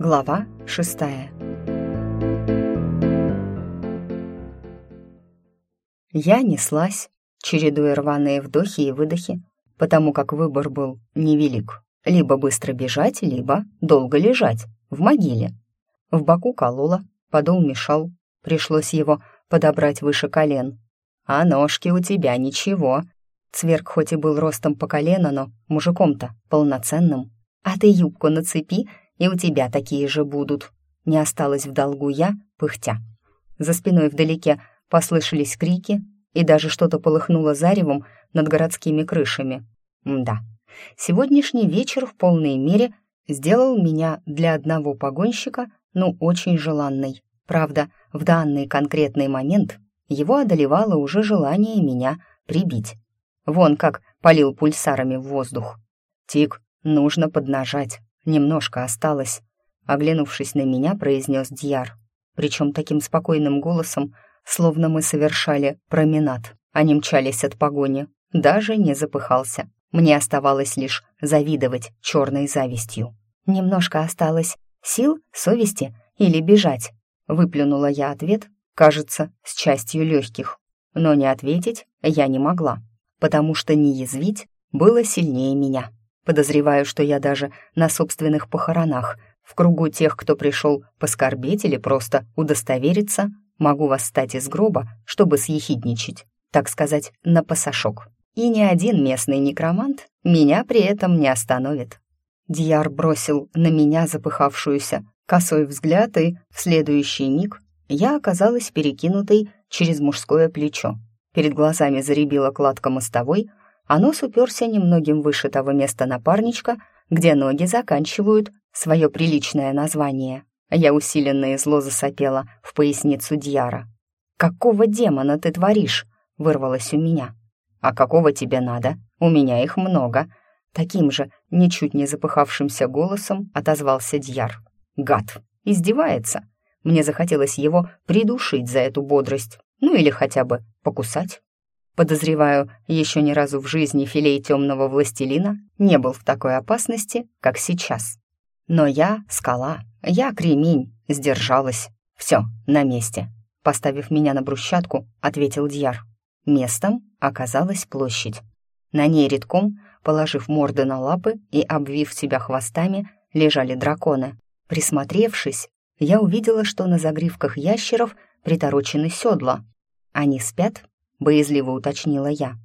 Глава шестая Я неслась, чередуя рваные вдохи и выдохи, потому как выбор был невелик. Либо быстро бежать, либо долго лежать, в могиле. В боку колола, подол мешал, пришлось его подобрать выше колен. «А ножки у тебя ничего». Цверк хоть и был ростом по колено, но мужиком-то полноценным. «А ты юбку нацепи, и у тебя такие же будут». Не осталось в долгу я, пыхтя. За спиной вдалеке послышались крики, и даже что-то полыхнуло заревом над городскими крышами. Да, сегодняшний вечер в полной мере сделал меня для одного погонщика, ну, очень желанной. Правда, в данный конкретный момент его одолевало уже желание меня прибить. Вон как полил пульсарами в воздух. «Тик, нужно поднажать, немножко осталось», оглянувшись на меня, произнес Дьяр. Причем таким спокойным голосом, словно мы совершали променад, а не мчались от погони. Даже не запыхался. Мне оставалось лишь завидовать черной завистью. Немножко осталось сил, совести или бежать. Выплюнула я ответ, кажется, с частью легких. Но не ответить я не могла, потому что не язвить было сильнее меня. Подозреваю, что я даже на собственных похоронах, в кругу тех, кто пришел поскорбеть или просто удостовериться, могу восстать из гроба, чтобы съехидничать, так сказать, на пасашок. И ни один местный некромант меня при этом не остановит. Дьяр бросил на меня запыхавшуюся косой взгляд, и в следующий миг я оказалась перекинутой через мужское плечо. Перед глазами заребила кладка мостовой, а нос уперся немногим выше того места напарничка, где ноги заканчивают свое приличное название. Я усиленно и зло засопела в поясницу Дьяра. «Какого демона ты творишь?» — вырвалось у меня. «А какого тебе надо? У меня их много». Таким же, ничуть не запыхавшимся голосом отозвался Дьяр. «Гад! Издевается!» Мне захотелось его придушить за эту бодрость, ну или хотя бы покусать. Подозреваю, еще ни разу в жизни филей темного властелина не был в такой опасности, как сейчас. Но я скала, я кремень, сдержалась. Все, на месте. Поставив меня на брусчатку, ответил Дьяр. Местом оказалась площадь. На ней редком, положив морды на лапы и обвив себя хвостами, лежали драконы. Присмотревшись, я увидела, что на загривках ящеров приторочены седла. «Они спят?» — боязливо уточнила я.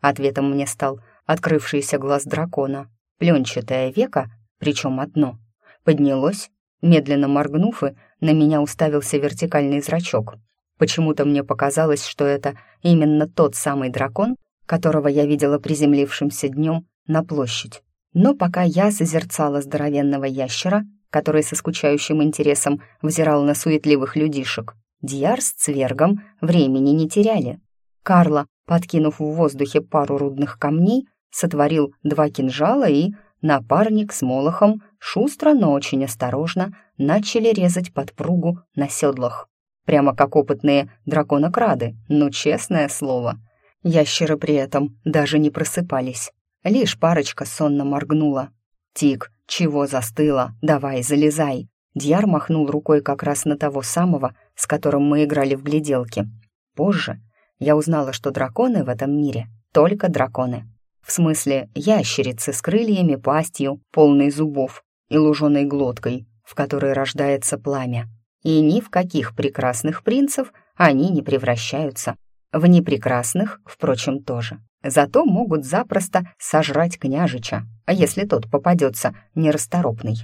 Ответом мне стал открывшийся глаз дракона. Пленчатое веко, причем одно, поднялось, медленно моргнув, и на меня уставился вертикальный зрачок. Почему-то мне показалось, что это именно тот самый дракон, которого я видела приземлившимся днем на площадь. Но пока я созерцала здоровенного ящера, который со скучающим интересом взирал на суетливых людишек, Дьяр с Цвергом времени не теряли. Карла, подкинув в воздухе пару рудных камней, сотворил два кинжала и напарник с Молохом шустро, но очень осторожно начали резать подпругу на седлах. Прямо как опытные драконокрады, ну, честное слово. Ящеры при этом даже не просыпались. Лишь парочка сонно моргнула. «Тик, чего застыла? Давай, залезай!» Дьяр махнул рукой как раз на того самого, с которым мы играли в гляделки. Позже я узнала, что драконы в этом мире — только драконы. В смысле, ящерицы с крыльями, пастью, полной зубов и луженой глоткой, в которой рождается пламя. И ни в каких прекрасных принцев они не превращаются. В непрекрасных, впрочем, тоже. Зато могут запросто сожрать княжича, если тот попадется нерасторопный.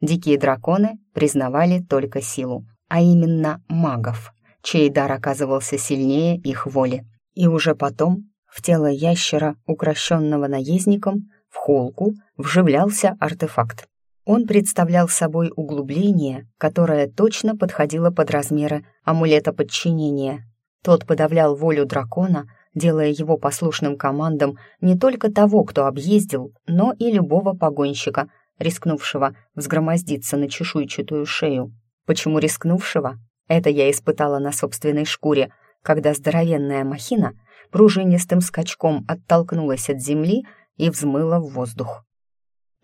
Дикие драконы признавали только силу, а именно магов, чей дар оказывался сильнее их воли. И уже потом в тело ящера, укращенного наездником, в холку вживлялся артефакт. Он представлял собой углубление, которое точно подходило под размеры амулета подчинения. Тот подавлял волю дракона, делая его послушным командам не только того, кто объездил, но и любого погонщика, рискнувшего взгромоздиться на чешуйчатую шею. Почему рискнувшего? Это я испытала на собственной шкуре, когда здоровенная махина пружинистым скачком оттолкнулась от земли и взмыла в воздух.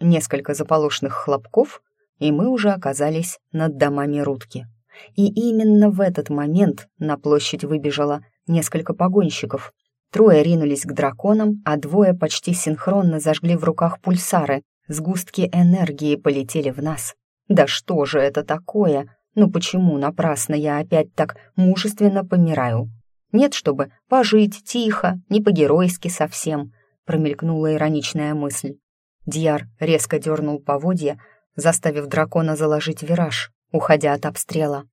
Несколько заполошных хлопков, и мы уже оказались над домами Рудки. И именно в этот момент на площадь выбежало несколько погонщиков. Трое ринулись к драконам, а двое почти синхронно зажгли в руках пульсары. Сгустки энергии полетели в нас. Да что же это такое? Ну почему напрасно я опять так мужественно помираю? Нет, чтобы пожить тихо, не по-геройски совсем, промелькнула ироничная мысль. Дьяр резко дернул поводья, заставив дракона заложить вираж, уходя от обстрела.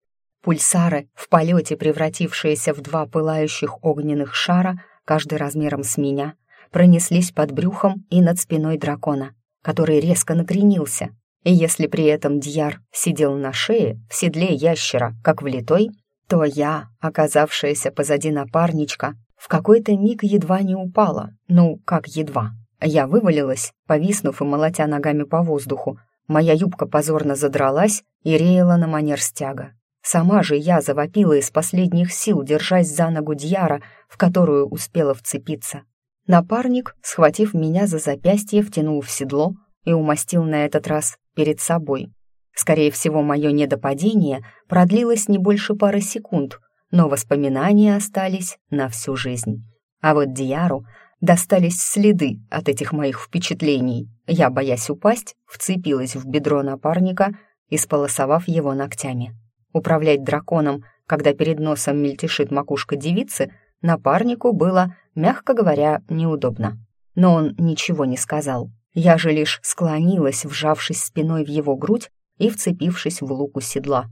Пульсары, в полете превратившиеся в два пылающих огненных шара, каждый размером с меня, пронеслись под брюхом и над спиной дракона, который резко накренился. И если при этом Дьяр сидел на шее, в седле ящера, как влитой, то я, оказавшаяся позади напарничка, в какой-то миг едва не упала. Ну, как едва. Я вывалилась, повиснув и молотя ногами по воздуху. Моя юбка позорно задралась и реяла на манер стяга. Сама же я завопила из последних сил, держась за ногу Дьяра, в которую успела вцепиться. Напарник, схватив меня за запястье, втянул в седло и умастил на этот раз перед собой. Скорее всего, мое недопадение продлилось не больше пары секунд, но воспоминания остались на всю жизнь. А вот Диару достались следы от этих моих впечатлений. Я, боясь упасть, вцепилась в бедро напарника, исполосовав его ногтями. Управлять драконом, когда перед носом мельтешит макушка девицы, напарнику было, мягко говоря, неудобно. Но он ничего не сказал. Я же лишь склонилась, вжавшись спиной в его грудь и вцепившись в луку седла.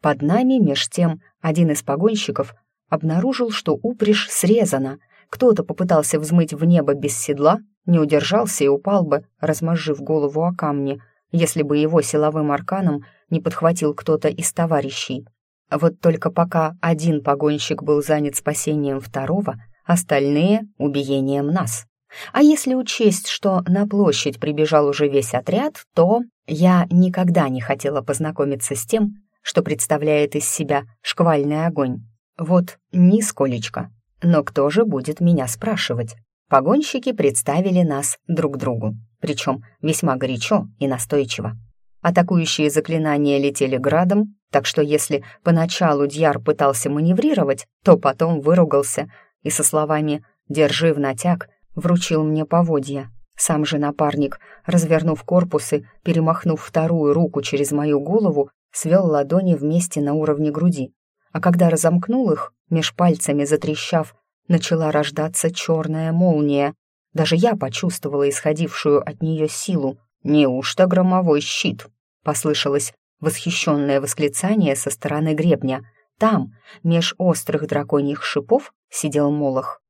Под нами, меж тем, один из погонщиков обнаружил, что упряжь срезана. Кто-то попытался взмыть в небо без седла, не удержался и упал бы, размозжив голову о камни, если бы его силовым арканом не подхватил кто-то из товарищей. Вот только пока один погонщик был занят спасением второго, остальные — убиением нас. А если учесть, что на площадь прибежал уже весь отряд, то я никогда не хотела познакомиться с тем, что представляет из себя шквальный огонь. Вот нисколечко. Но кто же будет меня спрашивать? Погонщики представили нас друг другу, причем весьма горячо и настойчиво. Атакующие заклинания летели градом, так что если поначалу Дьяр пытался маневрировать, то потом выругался и со словами «держи в натяг» вручил мне поводья. Сам же напарник, развернув корпус и перемахнув вторую руку через мою голову, свел ладони вместе на уровне груди. А когда разомкнул их, меж пальцами затрещав, начала рождаться черная молния. Даже я почувствовала исходившую от нее силу. «Неужто громовой щит?» — послышалось восхищенное восклицание со стороны гребня. Там, меж острых драконьих шипов, сидел Молох.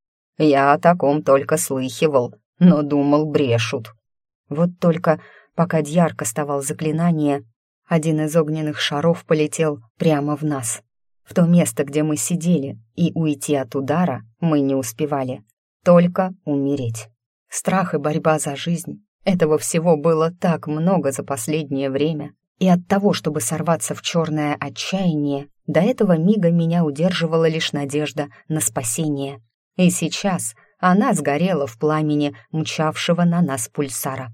Я о таком только слыхивал, но думал, брешут. Вот только, пока Дьяр кастовал заклинание, один из огненных шаров полетел прямо в нас. В то место, где мы сидели, и уйти от удара мы не успевали. Только умереть. Страх и борьба за жизнь. Этого всего было так много за последнее время. И от того, чтобы сорваться в черное отчаяние, до этого мига меня удерживала лишь надежда на спасение. И сейчас она сгорела в пламени мчавшего на нас пульсара.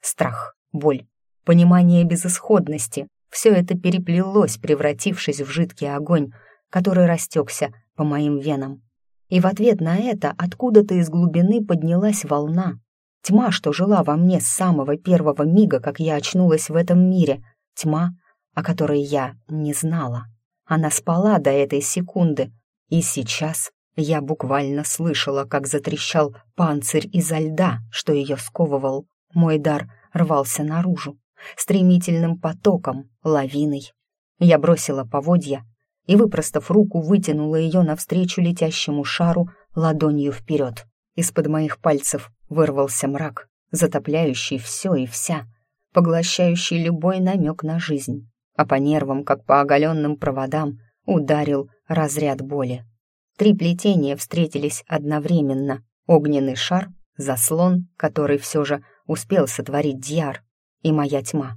Страх, боль, понимание безысходности — все это переплелось, превратившись в жидкий огонь, который растекся по моим венам. И в ответ на это откуда-то из глубины поднялась волна. Тьма, что жила во мне с самого первого мига, как я очнулась в этом мире. Тьма, о которой я не знала. Она спала до этой секунды, и сейчас я буквально слышала, как затрещал панцирь изо льда, что ее сковывал. Мой дар рвался наружу, стремительным потоком, лавиной. Я бросила поводья и, выпростав руку, вытянула ее навстречу летящему шару ладонью вперед. Из-под моих пальцев вырвался мрак, затопляющий все и вся, поглощающий любой намек на жизнь, а по нервам, как по оголенным проводам, ударил разряд боли. Три плетения встретились одновременно. Огненный шар, заслон, который все же успел сотворить Дьяр, и моя тьма.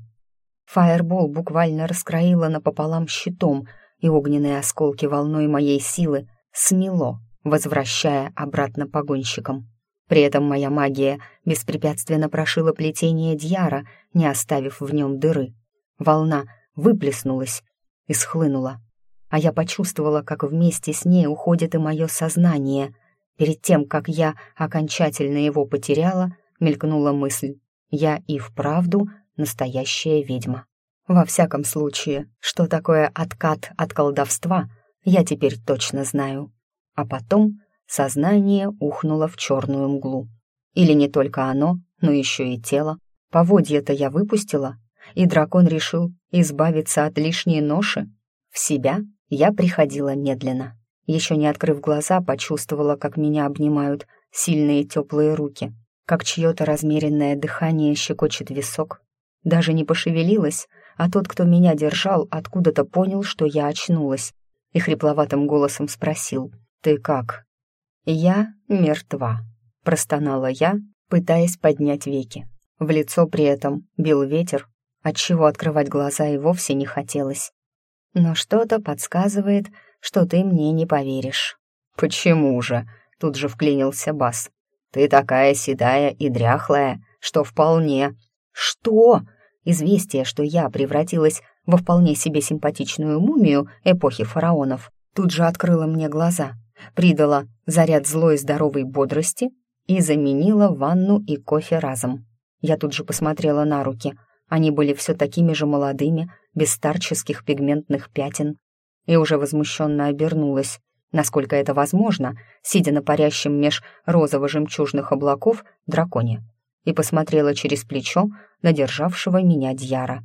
Фаербол буквально раскроила напополам щитом, и огненные осколки волной моей силы смело, возвращая обратно погонщикам. При этом моя магия беспрепятственно прошила плетение Дьяра, не оставив в нем дыры. Волна выплеснулась и схлынула. А я почувствовала, как вместе с ней уходит и мое сознание. Перед тем, как я окончательно его потеряла, мелькнула мысль. Я и вправду настоящая ведьма. Во всяком случае, что такое откат от колдовства, я теперь точно знаю. А потом сознание ухнуло в черную мглу. Или не только оно, но еще и тело. Поводья-то я выпустила, и дракон решил избавиться от лишней ноши. В себя я приходила медленно. Еще не открыв глаза, почувствовала, как меня обнимают сильные теплые руки, как чье-то размеренное дыхание щекочет висок. Даже не пошевелилась, а тот, кто меня держал, откуда-то понял, что я очнулась, и хрипловатым голосом спросил «Ты как?» «Я мертва», — простонала я, пытаясь поднять веки. В лицо при этом бил ветер, отчего открывать глаза и вовсе не хотелось. Но что-то подсказывает, что ты мне не поверишь. «Почему же?» — тут же вклинился Бас. «Ты такая седая и дряхлая, что вполне...» «Что?» Известие, что я превратилась во вполне себе симпатичную мумию эпохи фараонов, тут же открыло мне глаза, придало заряд злой здоровой бодрости и заменила ванну и кофе разом. Я тут же посмотрела на руки. Они были все такими же молодыми, без старческих пигментных пятен. И уже возмущенно обернулась, насколько это возможно, сидя на парящем меж розово-жемчужных облаков драконе и посмотрела через плечо на державшего меня Дьяра.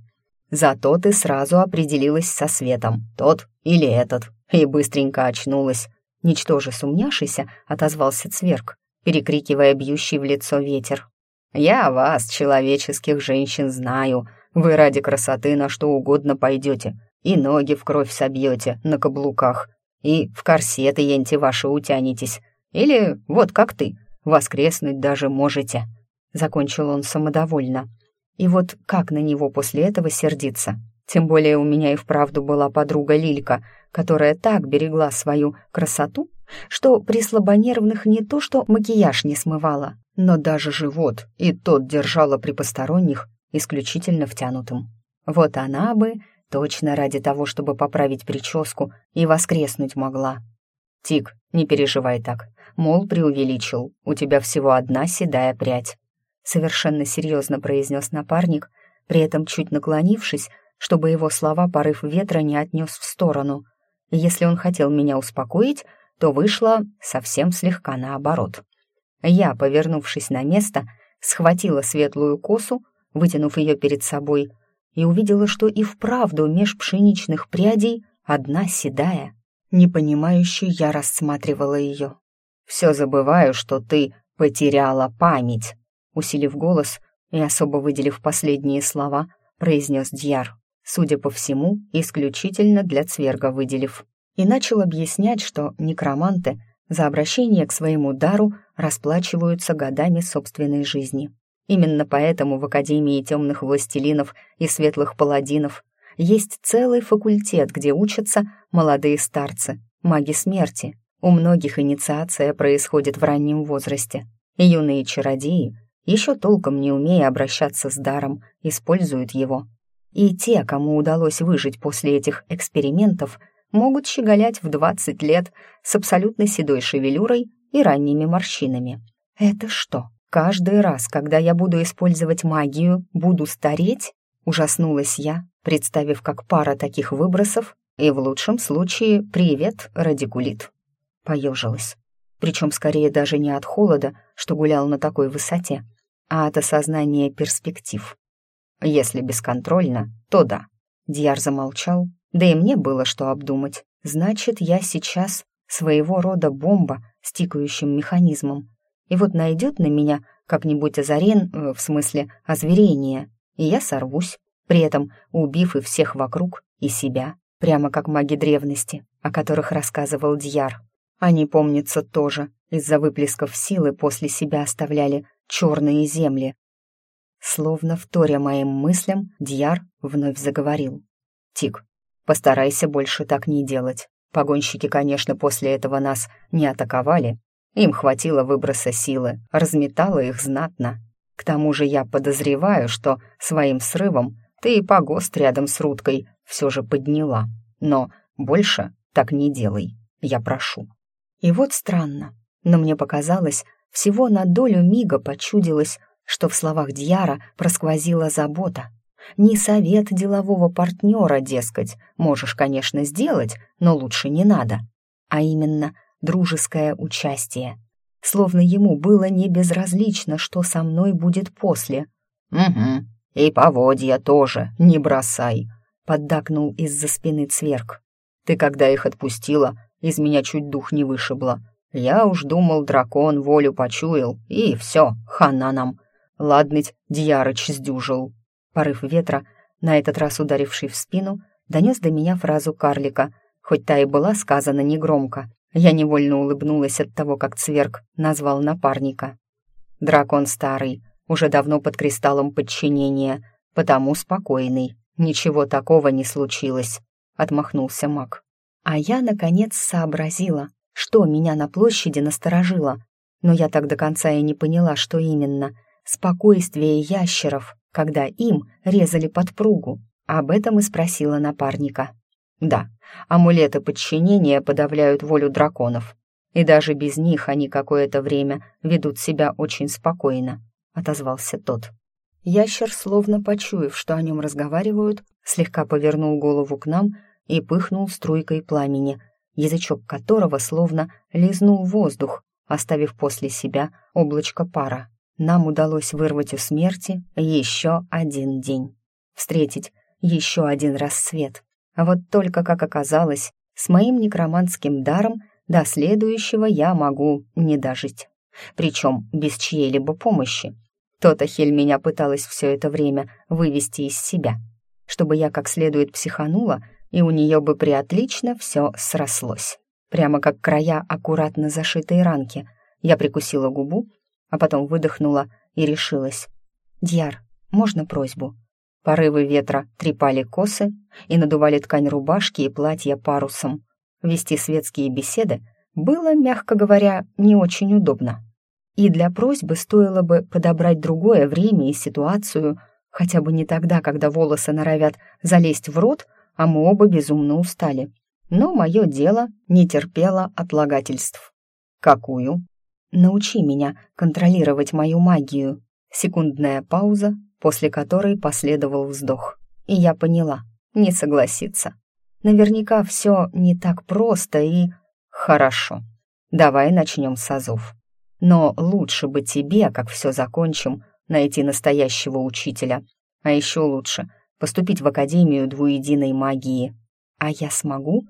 «Зато ты сразу определилась со светом, тот или этот, и быстренько очнулась». Ничтоже сумняшися, отозвался Цверк, перекрикивая бьющий в лицо ветер. «Я вас, человеческих женщин, знаю. Вы ради красоты на что угодно пойдете, и ноги в кровь собьете на каблуках, и в корсеты енти ваши утянетесь, или вот как ты, воскреснуть даже можете». Закончил он самодовольно. И вот как на него после этого сердиться? Тем более у меня и вправду была подруга Лилька, которая так берегла свою красоту, что при слабонервных не то что макияж не смывала, но даже живот и тот держала при посторонних исключительно втянутым. Вот она бы точно ради того, чтобы поправить прическу и воскреснуть могла. «Тик, не переживай так, мол, преувеличил, у тебя всего одна седая прядь совершенно серьезно произнес напарник, при этом чуть наклонившись, чтобы его слова порыв ветра не отнес в сторону. Если он хотел меня успокоить, то вышло совсем слегка наоборот. Я, повернувшись на место, схватила светлую косу, вытянув ее перед собой, и увидела, что и вправду меж пшеничных прядей одна седая. Непонимающе я рассматривала ее. «Все забываю, что ты потеряла память», усилив голос и особо выделив последние слова, произнес Дьяр, судя по всему, исключительно для цверга выделив, и начал объяснять, что некроманты за обращение к своему дару расплачиваются годами собственной жизни. Именно поэтому в Академии темных властелинов и светлых паладинов есть целый факультет, где учатся молодые старцы, маги смерти. У многих инициация происходит в раннем возрасте, и юные чародеи еще толком не умея обращаться с даром, используют его. И те, кому удалось выжить после этих экспериментов, могут щеголять в 20 лет с абсолютно седой шевелюрой и ранними морщинами. Это что, каждый раз, когда я буду использовать магию, буду стареть? Ужаснулась я, представив, как пара таких выбросов, и в лучшем случае «Привет, радикулит». Поежилась причем скорее даже не от холода, что гулял на такой высоте, а от осознания перспектив. Если бесконтрольно, то да. Дьяр замолчал, да и мне было что обдумать. Значит, я сейчас своего рода бомба с тикающим механизмом. И вот найдет на меня как-нибудь озарен, э, в смысле озверение, и я сорвусь, при этом убив и всех вокруг, и себя, прямо как маги древности, о которых рассказывал Дьяр. Они, помнится, тоже из-за выплесков силы после себя оставляли черные земли. Словно вторя моим мыслям, Дьяр вновь заговорил. «Тик, постарайся больше так не делать. Погонщики, конечно, после этого нас не атаковали. Им хватило выброса силы, разметало их знатно. К тому же я подозреваю, что своим срывом ты и погост рядом с Рудкой все же подняла. Но больше так не делай, я прошу». И вот странно, но мне показалось, всего на долю мига почудилось, что в словах Дьяра просквозила забота. Не совет делового партнера, дескать, можешь, конечно, сделать, но лучше не надо, а именно дружеское участие. Словно ему было не безразлично, что со мной будет после. «Угу, и поводья тоже не бросай», — поддакнул из-за спины Цверк. «Ты, когда их отпустила, из меня чуть дух не вышибло. Я уж думал, дракон волю почуял, и все, хана нам. Ладныть Дьярыч сдюжил». Порыв ветра, на этот раз ударивший в спину, донес до меня фразу карлика, хоть та и была сказана негромко. Я невольно улыбнулась от того, как Цверк назвал напарника. Дракон старый, уже давно под кристаллом подчинения, потому спокойный. Ничего такого не случилось, отмахнулся маг. А я, наконец, сообразила, что меня на площади насторожило. Но я так до конца и не поняла, что именно. Спокойствие ящеров, когда им резали подпругу. Об этом и спросила напарника. Да, амулеты подчинения подавляют волю драконов. И даже без них они какое-то время ведут себя очень спокойно, отозвался тот. Ящер, словно почуяв, что о нем разговаривают, слегка повернул голову к нам и пыхнул струйкой пламени, язычок которого словно лизнул воздух, оставив после себя облачко пара нам удалось вырвать у смерти еще один день, встретить еще один рассвет. А вот только, как оказалось, с моим некроманским даром до следующего я могу не дожить. Причем без чьей-либо помощи. То-то Хель меня пыталась все это время вывести из себя, чтобы я как следует психанула, и у нее бы приотлично все срослось. Прямо как края аккуратно зашитой ранки. Я прикусила губу а потом выдохнула и решилась. «Дьяр, можно просьбу?» Порывы ветра трепали косы и надували ткань рубашки и платья парусом. Вести светские беседы было, мягко говоря, не очень удобно. И для просьбы стоило бы подобрать другое время и ситуацию, хотя бы не тогда, когда волосы норовят залезть в рот, а мы оба безумно устали. Но мое дело не терпело отлагательств. «Какую?» Научи меня контролировать мою магию. Секундная пауза, после которой последовал вздох. И я поняла, не согласиться. Наверняка все не так просто и... Хорошо, давай начнем с азов. Но лучше бы тебе, как все закончим, найти настоящего учителя. А еще лучше поступить в Академию двуединой магии. А я смогу?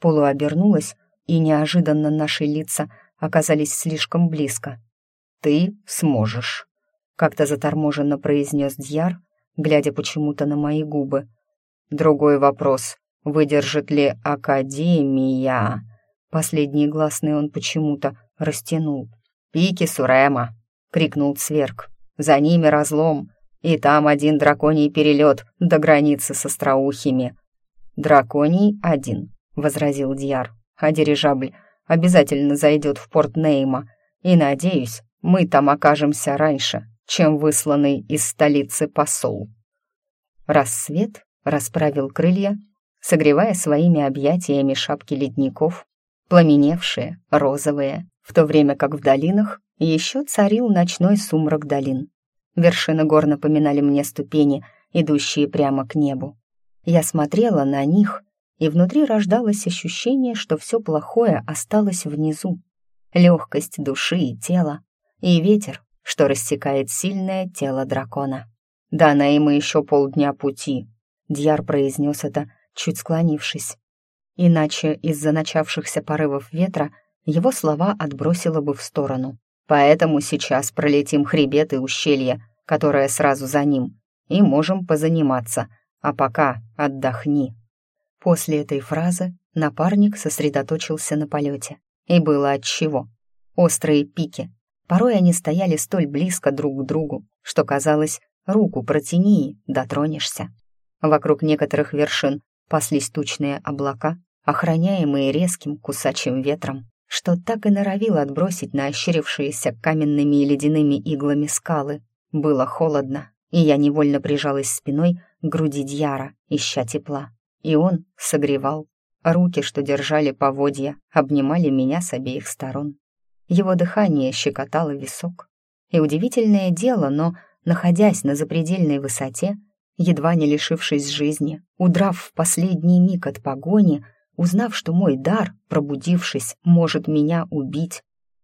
Полуобернулась, и неожиданно наши лица — оказались слишком близко. «Ты сможешь», — как-то заторможенно произнес Дьяр, глядя почему-то на мои губы. «Другой вопрос, выдержит ли Академия?» Последний гласный он почему-то растянул. «Пики Сурема!» — крикнул Цверк. «За ними разлом, и там один драконий перелет до границы с остроухими». «Драконий один», — возразил Дьяр, «а дирижабль обязательно зайдет в порт Нейма, и, надеюсь, мы там окажемся раньше, чем высланный из столицы посол». Рассвет расправил крылья, согревая своими объятиями шапки ледников, пламеневшие, розовые, в то время как в долинах еще царил ночной сумрак долин. Вершины гор напоминали мне ступени, идущие прямо к небу. Я смотрела на них и внутри рождалось ощущение, что все плохое осталось внизу. Легкость души и тела, и ветер, что рассекает сильное тело дракона. «Да, на ему еще полдня пути», — Дьяр произнес это, чуть склонившись. Иначе из-за начавшихся порывов ветра его слова отбросило бы в сторону. «Поэтому сейчас пролетим хребет и ущелье, которое сразу за ним, и можем позаниматься, а пока отдохни». После этой фразы напарник сосредоточился на полете. И было отчего. Острые пики. Порой они стояли столь близко друг к другу, что казалось, руку протяни и дотронешься. Вокруг некоторых вершин паслись тучные облака, охраняемые резким кусачим ветром, что так и норовило отбросить на ощерившиеся каменными и ледяными иглами скалы. Было холодно, и я невольно прижалась спиной к груди Дьяра, ища тепла. И он согревал. Руки, что держали поводья, обнимали меня с обеих сторон. Его дыхание щекотало висок. И удивительное дело, но, находясь на запредельной высоте, едва не лишившись жизни, удрав в последний миг от погони, узнав, что мой дар, пробудившись, может меня убить.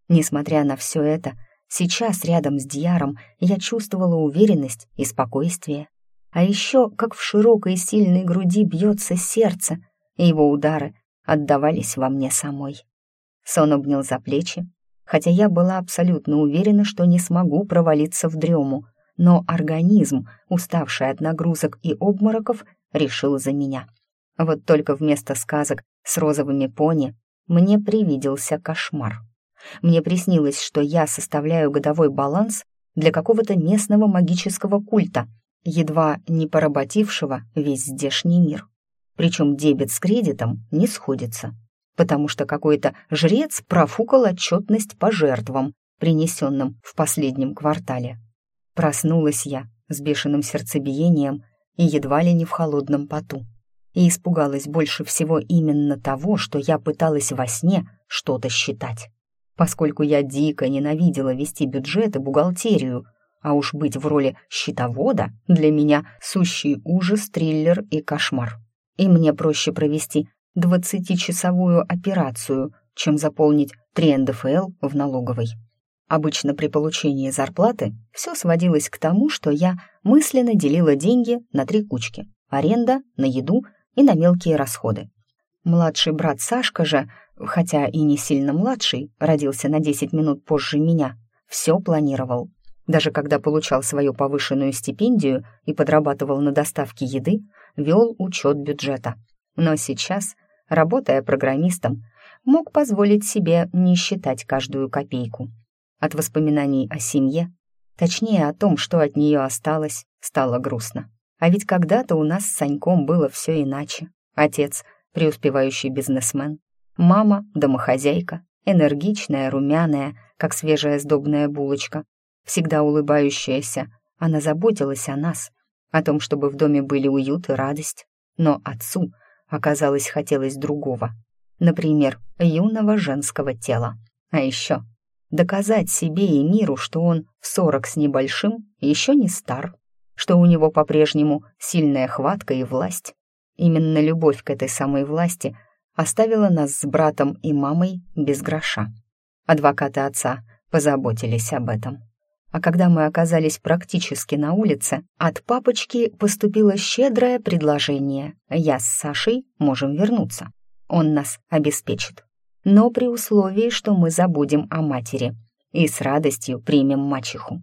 Несмотря на все это, сейчас рядом с Дьяром я чувствовала уверенность и спокойствие. А еще, как в широкой сильной груди бьется сердце, и его удары отдавались во мне самой. Сон обнял за плечи, хотя я была абсолютно уверена, что не смогу провалиться в дрему, но организм, уставший от нагрузок и обмороков, решил за меня. Вот только вместо сказок с розовыми пони мне привиделся кошмар. Мне приснилось, что я составляю годовой баланс для какого-то местного магического культа, едва не поработившего весь здешний мир. Причем дебет с кредитом не сходится, потому что какой-то жрец профукал отчетность по жертвам, принесенным в последнем квартале. Проснулась я с бешеным сердцебиением и едва ли не в холодном поту. И испугалась больше всего именно того, что я пыталась во сне что-то считать. Поскольку я дико ненавидела вести бюджет и бухгалтерию, а уж быть в роли счетовода для меня сущий ужас, триллер и кошмар. И мне проще провести двадцатичасовую операцию, чем заполнить 3 НДФЛ в налоговой. Обычно при получении зарплаты все сводилось к тому, что я мысленно делила деньги на три кучки – аренда, на еду и на мелкие расходы. Младший брат Сашка же, хотя и не сильно младший, родился на 10 минут позже меня, все планировал. Даже когда получал свою повышенную стипендию и подрабатывал на доставке еды, вел учет бюджета. Но сейчас, работая программистом, мог позволить себе не считать каждую копейку. От воспоминаний о семье, точнее о том, что от нее осталось, стало грустно. А ведь когда-то у нас с Саньком было все иначе. Отец — преуспевающий бизнесмен, мама — домохозяйка, энергичная, румяная, как свежая сдобная булочка, всегда улыбающаяся. Она заботилась о нас, о том, чтобы в доме были уют и радость. Но отцу, оказалось, хотелось другого. Например, юного женского тела. А еще доказать себе и миру, что он в сорок с небольшим еще не стар, что у него по-прежнему сильная хватка и власть. Именно любовь к этой самой власти оставила нас с братом и мамой без гроша. Адвокаты отца позаботились об этом. А когда мы оказались практически на улице, от папочки поступило щедрое предложение. Я с Сашей можем вернуться. Он нас обеспечит но при условии, что мы забудем о матери и с радостью примем мачеху.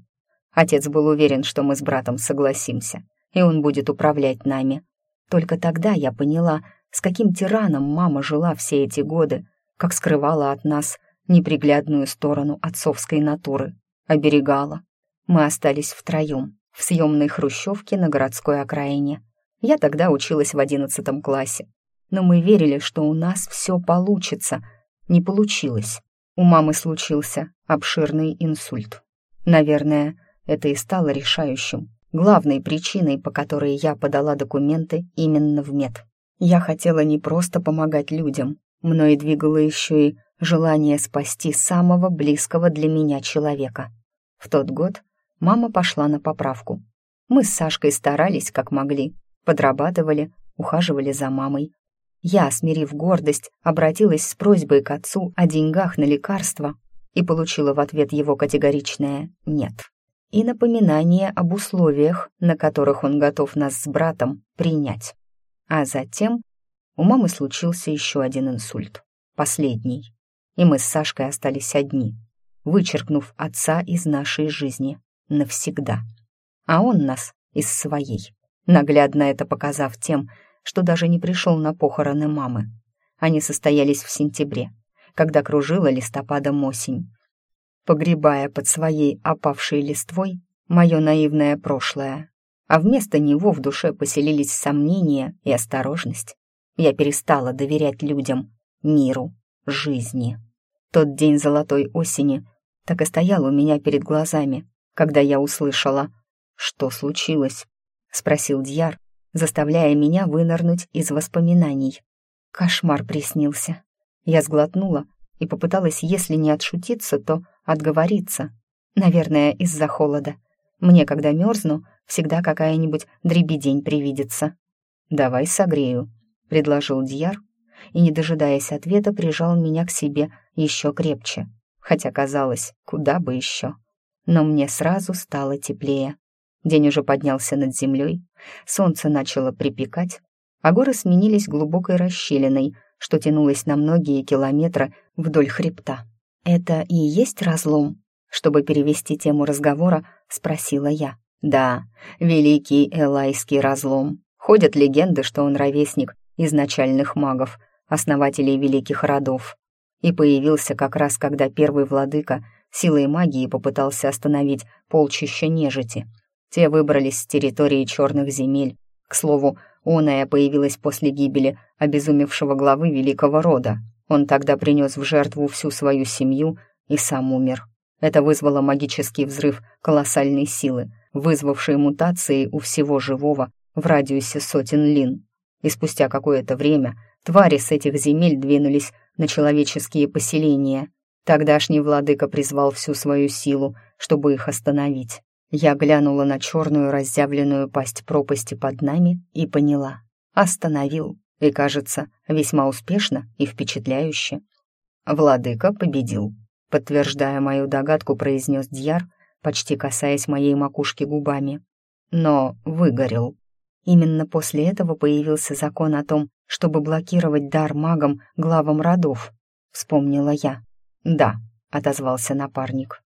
Отец был уверен, что мы с братом согласимся, и он будет управлять нами. Только тогда я поняла, с каким тираном мама жила все эти годы, как скрывала от нас неприглядную сторону отцовской натуры, оберегала. Мы остались втроем, в съемной хрущевке на городской окраине. Я тогда училась в одиннадцатом классе, но мы верили, что у нас все получится — не получилось. У мамы случился обширный инсульт. Наверное, это и стало решающим, главной причиной, по которой я подала документы именно в мед. Я хотела не просто помогать людям, мной двигало еще и желание спасти самого близкого для меня человека. В тот год мама пошла на поправку. Мы с Сашкой старались, как могли, подрабатывали, ухаживали за мамой, я, смирив гордость, обратилась с просьбой к отцу о деньгах на лекарства и получила в ответ его категоричное «нет» и напоминание об условиях, на которых он готов нас с братом принять. А затем у мамы случился еще один инсульт, последний, и мы с Сашкой остались одни, вычеркнув отца из нашей жизни навсегда, а он нас из своей, наглядно это показав тем, что даже не пришел на похороны мамы. Они состоялись в сентябре, когда кружила листопадом осень. Погребая под своей опавшей листвой мое наивное прошлое, а вместо него в душе поселились сомнения и осторожность. Я перестала доверять людям, миру, жизни. Тот день золотой осени так и стоял у меня перед глазами, когда я услышала «Что случилось?» — спросил Дьяр, заставляя меня вынырнуть из воспоминаний. Кошмар приснился. Я сглотнула и попыталась, если не отшутиться, то отговориться. Наверное, из-за холода. Мне, когда мерзну, всегда какая-нибудь дребедень привидится. «Давай согрею», — предложил Дьяр, и, не дожидаясь ответа, прижал меня к себе еще крепче. Хотя казалось, куда бы еще. Но мне сразу стало теплее. День уже поднялся над землей, солнце начало припекать, а горы сменились глубокой расщелиной, что тянулось на многие километры вдоль хребта. «Это и есть разлом?» Чтобы перевести тему разговора, спросила я. «Да, великий Элайский разлом. Ходят легенды, что он ровесник изначальных магов, основателей великих родов. И появился как раз, когда первый владыка силой магии попытался остановить полчища нежити. Те выбрались с территории черных земель. К слову, оная появилась после гибели обезумевшего главы великого рода. Он тогда принес в жертву всю свою семью и сам умер. Это вызвало магический взрыв колоссальной силы, вызвавший мутации у всего живого в радиусе сотен лин. И спустя какое-то время твари с этих земель двинулись на человеческие поселения. Тогдашний владыка призвал всю свою силу, чтобы их остановить. Я глянула на черную разъявленную пасть пропасти под нами и поняла. Остановил. И, кажется, весьма успешно и впечатляюще. Владыка победил. Подтверждая мою догадку, произнес Дьяр, почти касаясь моей макушки губами. Но выгорел. Именно после этого появился закон о том, чтобы блокировать дар магам главам родов, вспомнила я. Да, отозвался напарник.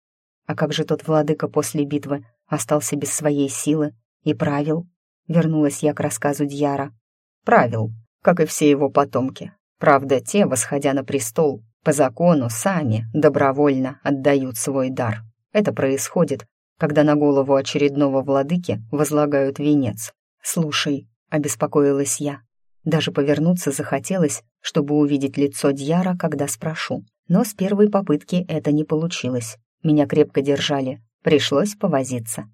А как же тот владыка после битвы остался без своей силы и правил? Вернулась я к рассказу Дьяра. Правил, как и все его потомки. Правда, те, восходя на престол, по закону сами добровольно отдают свой дар. Это происходит, когда на голову очередного владыки возлагают венец. «Слушай», — обеспокоилась я. Даже повернуться захотелось, чтобы увидеть лицо Дьяра, когда спрошу. Но с первой попытки это не получилось. Меня крепко держали, пришлось повозиться.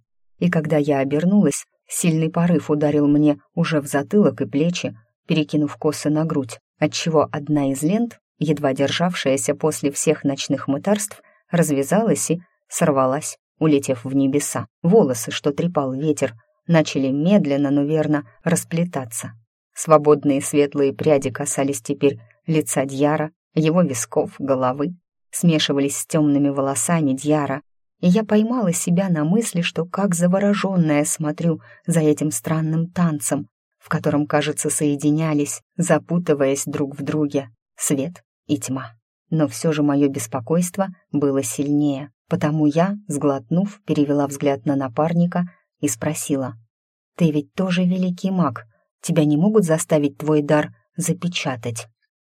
И когда я обернулась, сильный порыв ударил мне уже в затылок и плечи, перекинув косы на грудь, отчего одна из лент, едва державшаяся после всех ночных мытарств, развязалась и сорвалась, улетев в небеса. Волосы, что трепал ветер, начали медленно, но верно расплетаться. Свободные светлые пряди касались теперь лица Дьяра, его висков, головы, смешивались с темными волосами Дьяра, и я поймала себя на мысли, что как завороженная смотрю за этим странным танцем, в котором, кажется, соединялись, запутываясь друг в друге, свет и тьма. Но все же мое беспокойство было сильнее, потому я, сглотнув, перевела взгляд на напарника и спросила. «Ты ведь тоже великий маг. Тебя не могут заставить твой дар запечатать?»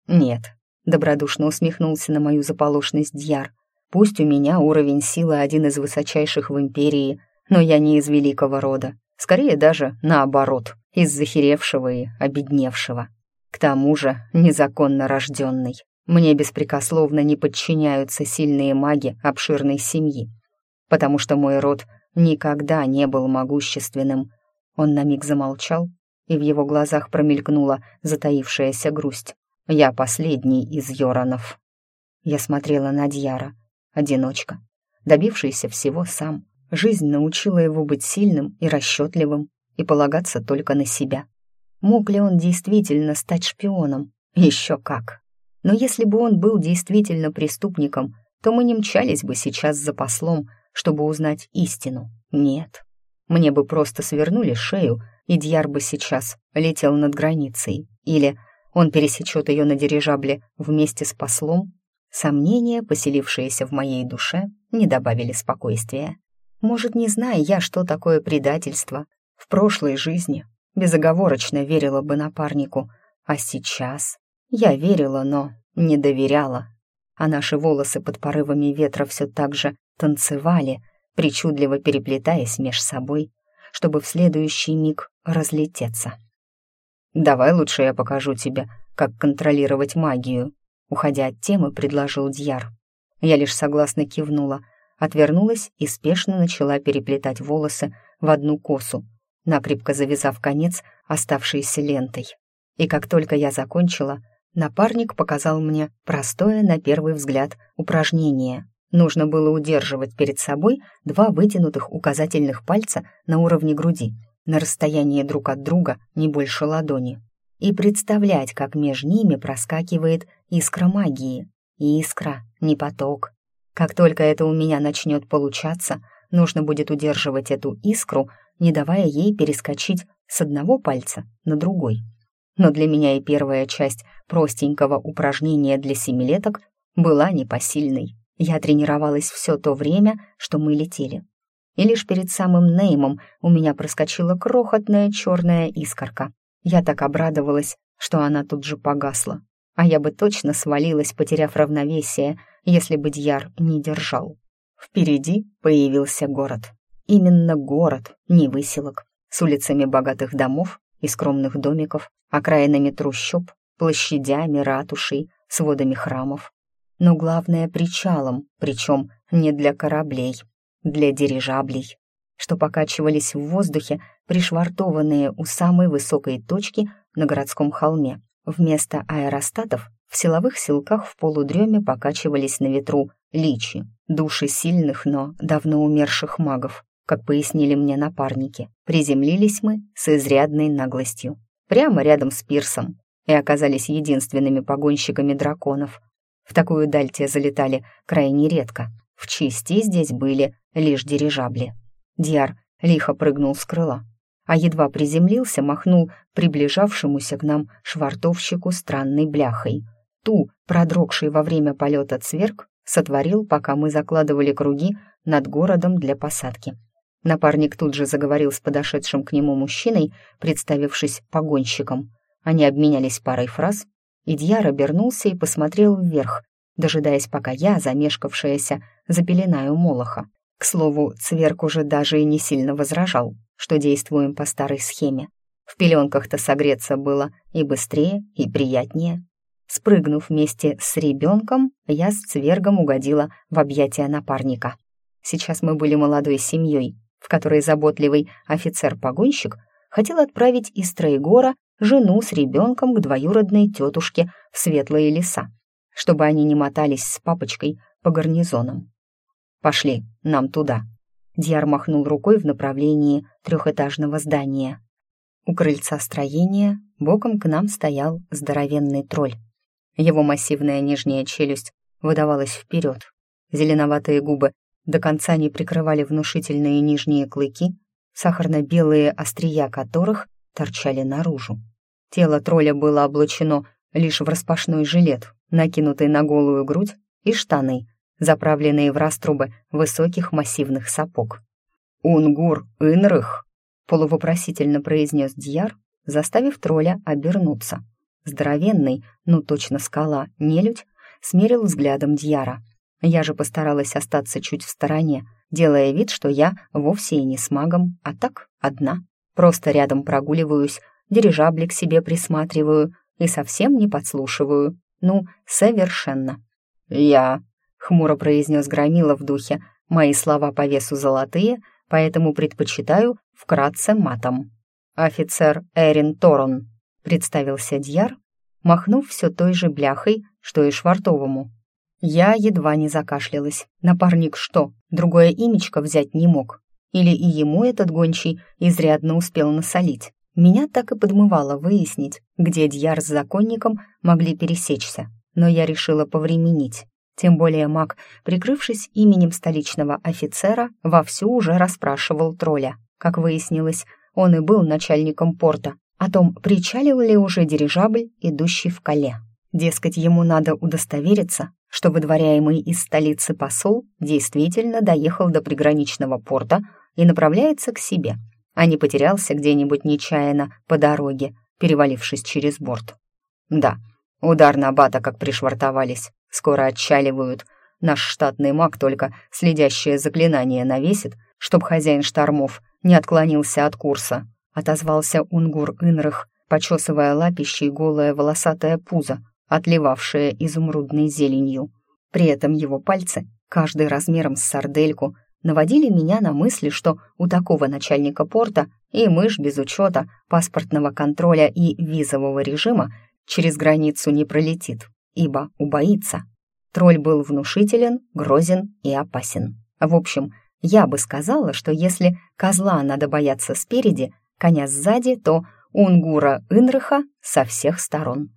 «Нет», — добродушно усмехнулся на мою заполошность Дьяр. «Пусть у меня уровень силы один из высочайших в Империи, но я не из великого рода. Скорее даже наоборот, из захеревшего и обедневшего. К тому же незаконно рожденный. Мне беспрекословно не подчиняются сильные маги обширной семьи, потому что мой род никогда не был могущественным. Он на миг замолчал, и в его глазах промелькнула затаившаяся грусть. «Я последний из Йоранов». Я смотрела на Дьяра, одиночка, добившийся всего сам. Жизнь научила его быть сильным и расчетливым и полагаться только на себя. Мог ли он действительно стать шпионом? Еще как. Но если бы он был действительно преступником, то мы не мчались бы сейчас за послом, чтобы узнать истину. Нет. Мне бы просто свернули шею, и Дьяр бы сейчас летел над границей. Или он пересечет ее на дирижабле вместе с послом. Сомнения, поселившиеся в моей душе, не добавили спокойствия. Может, не зная я, что такое предательство, в прошлой жизни безоговорочно верила бы напарнику, а сейчас я верила, но не доверяла. А наши волосы под порывами ветра все так же танцевали, причудливо переплетаясь меж собой, чтобы в следующий миг разлететься. «Давай лучше я покажу тебе, как контролировать магию», уходя от темы, предложил Дьяр. Я лишь согласно кивнула, отвернулась и спешно начала переплетать волосы в одну косу. накрепко завязав конец оставшейся лентой. И как только я закончила, напарник показал мне простое на первый взгляд упражнение. Нужно было удерживать перед собой два вытянутых указательных пальца на уровне груди, на расстоянии друг от друга не больше ладони, и представлять, как между ними проскакивает искра магии. Искра, не поток. Как только это у меня начнет получаться, нужно будет удерживать эту искру, не давая ей перескочить с одного пальца на другой. Но для меня и первая часть простенького упражнения для семилеток была непосильной. Я тренировалась все то время, что мы летели. И лишь перед самым Неймом у меня проскочила крохотная черная искорка. Я так обрадовалась, что она тут же погасла. А я бы точно свалилась, потеряв равновесие, если бы Дьяр не держал. Впереди появился город. Именно город, не выселок, с улицами богатых домов и скромных домиков, окраинами трущоб, площадями, ратушей, сводами храмов. Но главное — причалом, причем не для кораблей, для дирижаблей, что покачивались в воздухе, пришвартованные у самой высокой точки на городском холме. Вместо аэростатов в силовых силках в полудреме покачивались на ветру личи, души сильных, но давно умерших магов. Как пояснили мне напарники, приземлились мы с изрядной наглостью, прямо рядом с пирсом, и оказались единственными погонщиками драконов. В такую даль те залетали крайне редко. В части здесь были лишь дирижабли. Диар лихо прыгнул с крыла, а едва приземлился, махнул приближавшемуся к нам швартовщику странной бляхой. Ту, продрогший во время полета цверк, сотворил, пока мы закладывали круги над городом для посадки. Напарник тут же заговорил с подошедшим к нему мужчиной, представившись погонщиком. Они обменялись парой фраз, и Дьяр обернулся и посмотрел вверх, дожидаясь, пока я, замешкавшаяся, запеленаю Молоха. К слову, Цверк уже даже и не сильно возражал, что действуем по старой схеме. В пеленках-то согреться было и быстрее, и приятнее. Спрыгнув вместе с ребенком, я с Цвергом угодила в объятия напарника. Сейчас мы были молодой семьей, в которой заботливый офицер-погонщик хотел отправить из Троегора жену с ребенком к двоюродной тетушке в светлые леса, чтобы они не мотались с папочкой по гарнизонам. «Пошли, нам туда», — Дьяр махнул рукой в направлении трехэтажного здания. У крыльца строения боком к нам стоял здоровенный тролль. Его массивная нижняя челюсть выдавалась вперед. Зеленоватые губы до конца не прикрывали внушительные нижние клыки, сахарно-белые острия которых торчали наружу. Тело тролля было облачено лишь в распашной жилет, накинутый на голую грудь, и штаны, заправленные в раструбы высоких массивных сапог. «Унгур Инрых!» — полувопросительно произнес Дьяр, заставив тролля обернуться. Здоровенный, ну точно скала, нелюдь, смерил взглядом Дьяра — я же постаралась остаться чуть в стороне, делая вид, что я вовсе и не с магом, а так одна. Просто рядом прогуливаюсь, дирижаблик себе присматриваю и совсем не подслушиваю. Ну, совершенно. «Я», — хмуро произнес Громила в духе, «мои слова по весу золотые, поэтому предпочитаю вкратце матом». «Офицер Эрин Торон», — представился Дьяр, махнув все той же бляхой, что и Швартовому. Я едва не закашлялась. Напарник что, другое имечко взять не мог? Или и ему этот гончий изрядно успел насолить? Меня так и подмывало выяснить, где Дьяр с законником могли пересечься, но я решила повременить. Тем более маг, прикрывшись именем столичного офицера, вовсю уже расспрашивал тролля. Как выяснилось, он и был начальником порта, о том, причалил ли уже дирижабль, идущий в Кале. Дескать, ему надо удостовериться, что выдворяемый из столицы посол действительно доехал до приграничного порта и направляется к себе, а не потерялся где-нибудь нечаянно по дороге, перевалившись через борт. Да, удар на бата как пришвартовались, скоро отчаливают. Наш штатный маг только следящее заклинание навесит, чтоб хозяин штормов не отклонился от курса, отозвался Унгур Инрых, почесывая лапищей голое волосатое пузо, отливавшее изумрудной зеленью. При этом его пальцы, каждый размером с сардельку, наводили меня на мысли, что у такого начальника порта и мышь без учета паспортного контроля и визового режима через границу не пролетит, ибо убоится. Тролль был внушителен, грозен и опасен. В общем, я бы сказала, что если козла надо бояться спереди, коня сзади, то унгура Инрыха со всех сторон.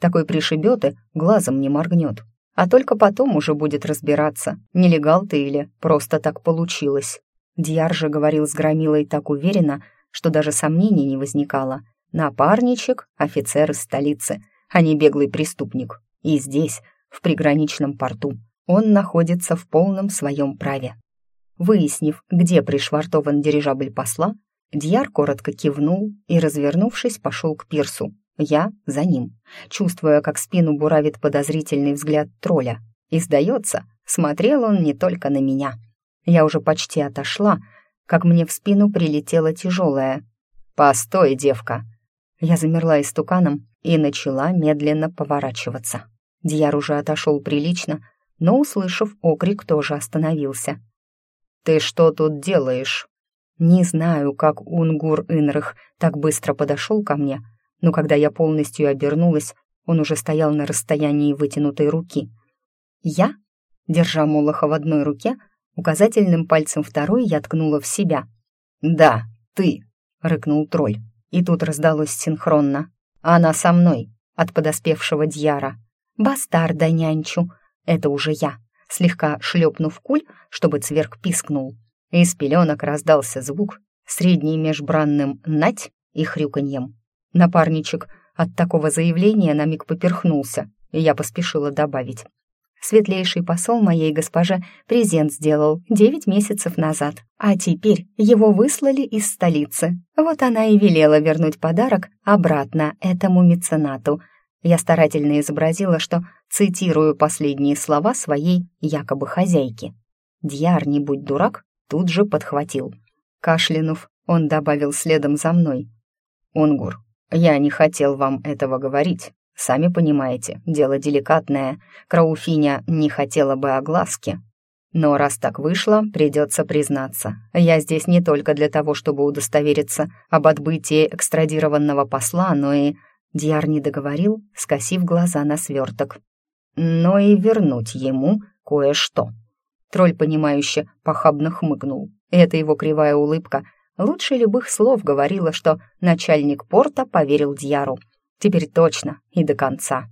Такой пришибет и глазом не моргнет. А только потом уже будет разбираться, нелегал ты или просто так получилось. Дьяр же говорил с Громилой так уверенно, что даже сомнений не возникало. Напарничек — офицер из столицы, а не беглый преступник. И здесь, в приграничном порту. Он находится в полном своем праве. Выяснив, где пришвартован дирижабль посла, Дьяр коротко кивнул и, развернувшись, пошел к пирсу. Я за ним, чувствуя, как спину буравит подозрительный взгляд тролля. И, сдается, смотрел он не только на меня. Я уже почти отошла, как мне в спину прилетела тяжелая. «Постой, девка!» Я замерла истуканом и начала медленно поворачиваться. Дьяр уже отошел прилично, но, услышав окрик, тоже остановился. «Ты что тут делаешь?» Не знаю, как Унгур Инрых так быстро подошел ко мне, но когда я полностью обернулась, он уже стоял на расстоянии вытянутой руки. Я, держа Молоха в одной руке, указательным пальцем второй я ткнула в себя. «Да, ты!» — рыкнул тролль. И тут раздалось синхронно. «Она со мной!» от подоспевшего Дьяра. «Бастарда нянчу!» Это уже я, слегка шлепнув куль, чтобы цверк пискнул. Из пеленок раздался звук, средний межбранным «нать» и хрюканьем. Напарничек от такого заявления на миг поперхнулся, и я поспешила добавить. Светлейший посол моей госпоже презент сделал девять месяцев назад, а теперь его выслали из столицы. Вот она и велела вернуть подарок обратно этому меценату — я старательно изобразила, что цитирую последние слова своей якобы хозяйки. Дьяр, не будь дурак, тут же подхватил. Кашлянув, он добавил следом за мной. «Унгур, я не хотел вам этого говорить. Сами понимаете, дело деликатное. Крауфиня не хотела бы огласки. Но раз так вышло, придется признаться. Я здесь не только для того, чтобы удостовериться об отбытии экстрадированного посла, но и Дьяр не договорил, скосив глаза на сверток. Но и вернуть ему кое-что. Тролль, понимающе, похабно хмыкнул. Эта его кривая улыбка лучше любых слов говорила, что начальник порта поверил Дьяру. Теперь точно и до конца.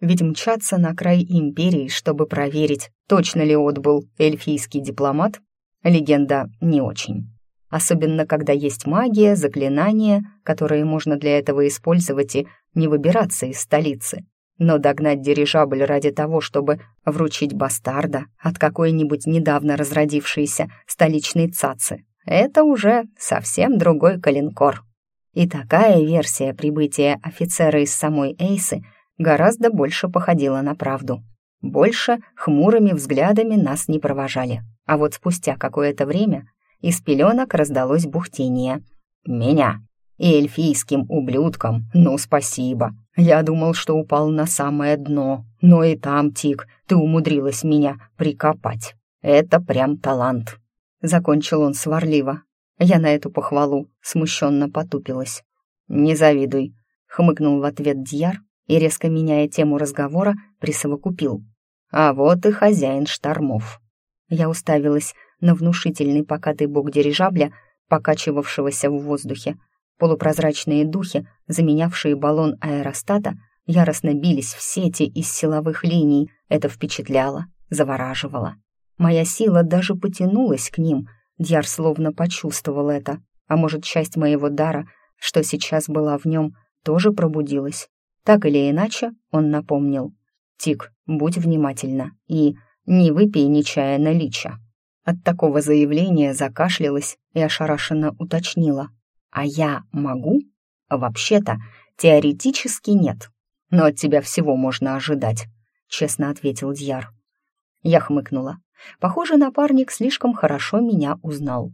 Ведь мчаться на край империи, чтобы проверить, точно ли отбыл эльфийский дипломат, легенда не очень особенно когда есть магия, заклинания, которые можно для этого использовать и не выбираться из столицы. Но догнать дирижабль ради того, чтобы вручить бастарда от какой-нибудь недавно разродившейся столичной цацы, это уже совсем другой калинкор. И такая версия прибытия офицера из самой Эйсы гораздо больше походила на правду. Больше хмурыми взглядами нас не провожали. А вот спустя какое-то время из пеленок раздалось бухтение. «Меня! И эльфийским ублюдкам, ну спасибо! Я думал, что упал на самое дно, но и там, Тик, ты умудрилась меня прикопать. Это прям талант!» Закончил он сварливо. Я на эту похвалу смущенно потупилась. «Не завидуй», — хмыкнул в ответ Дьяр и, резко меняя тему разговора, присовокупил. «А вот и хозяин штормов». Я уставилась на внушительный покатый бок дирижабля, покачивавшегося в воздухе. Полупрозрачные духи, заменявшие баллон аэростата, яростно бились в сети из силовых линий. Это впечатляло, завораживало. Моя сила даже потянулась к ним. Дьяр словно почувствовал это. А может, часть моего дара, что сейчас была в нем, тоже пробудилась. Так или иначе, он напомнил. «Тик, будь внимательна и не выпей нечаянно лича». От такого заявления закашлялась и ошарашенно уточнила. «А я могу?» «Вообще-то, теоретически нет. Но от тебя всего можно ожидать», — честно ответил Дьяр. Я хмыкнула. Похоже, напарник слишком хорошо меня узнал.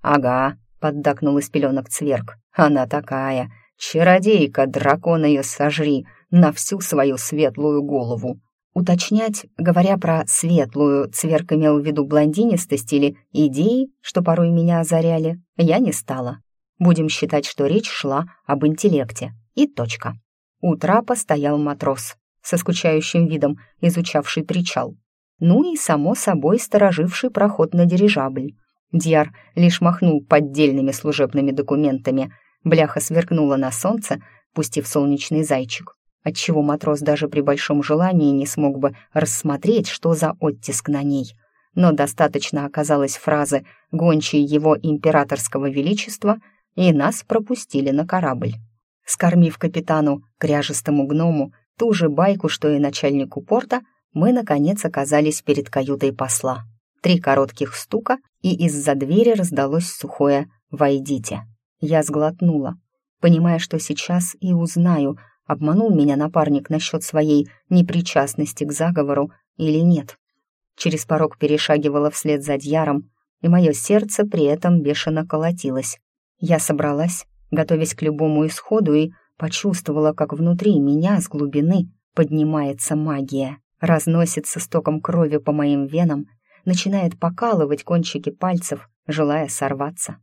«Ага», — поддакнул из пеленок Цверк. «Она такая, чародейка, дракон ее сожри, на всю свою светлую голову». Уточнять, говоря про светлую, Цверк имел в виду блондинистость или идеи, что порой меня озаряли, я не стала. Будем считать, что речь шла об интеллекте. И точка. У трапа стоял матрос, со скучающим видом изучавший причал. Ну и, само собой, стороживший проход на дирижабль. Дьяр лишь махнул поддельными служебными документами. Бляха сверкнула на солнце, пустив солнечный зайчик отчего матрос даже при большом желании не смог бы рассмотреть, что за оттиск на ней. Но достаточно оказалось фразы «гончие его императорского величества» и нас пропустили на корабль. Скормив капитану, кряжестому гному, ту же байку, что и начальнику порта, мы, наконец, оказались перед каютой посла. Три коротких стука, и из-за двери раздалось сухое «Войдите». Я сглотнула, понимая, что сейчас и узнаю — обманул меня напарник насчет своей непричастности к заговору или нет. Через порог перешагивала вслед за Дьяром, и мое сердце при этом бешено колотилось. Я собралась, готовясь к любому исходу, и почувствовала, как внутри меня с глубины поднимается магия, разносится стоком крови по моим венам, начинает покалывать кончики пальцев, желая сорваться.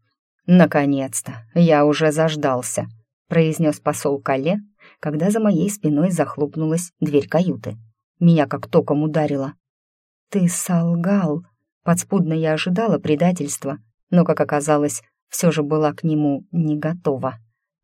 «Наконец-то! Я уже заждался!» — произнес посол Кале, когда за моей спиной захлопнулась дверь каюты. Меня как током ударило. «Ты солгал!» Подспудно я ожидала предательства, но, как оказалось, все же была к нему не готова.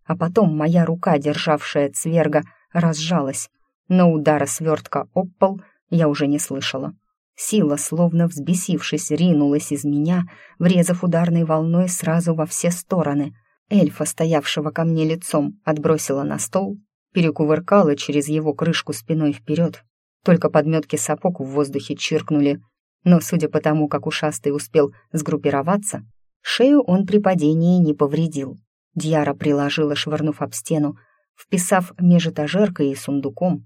А потом моя рука, державшая цверга, разжалась, но удара свертка об пол я уже не слышала. Сила, словно взбесившись, ринулась из меня, врезав ударной волной сразу во все стороны. Эльфа, стоявшего ко мне лицом, отбросила на стол, перекувыркала через его крышку спиной вперед. Только подметки сапог в воздухе чиркнули. Но, судя по тому, как ушастый успел сгруппироваться, шею он при падении не повредил. Дьяра приложила, швырнув об стену, вписав меж этажеркой и сундуком.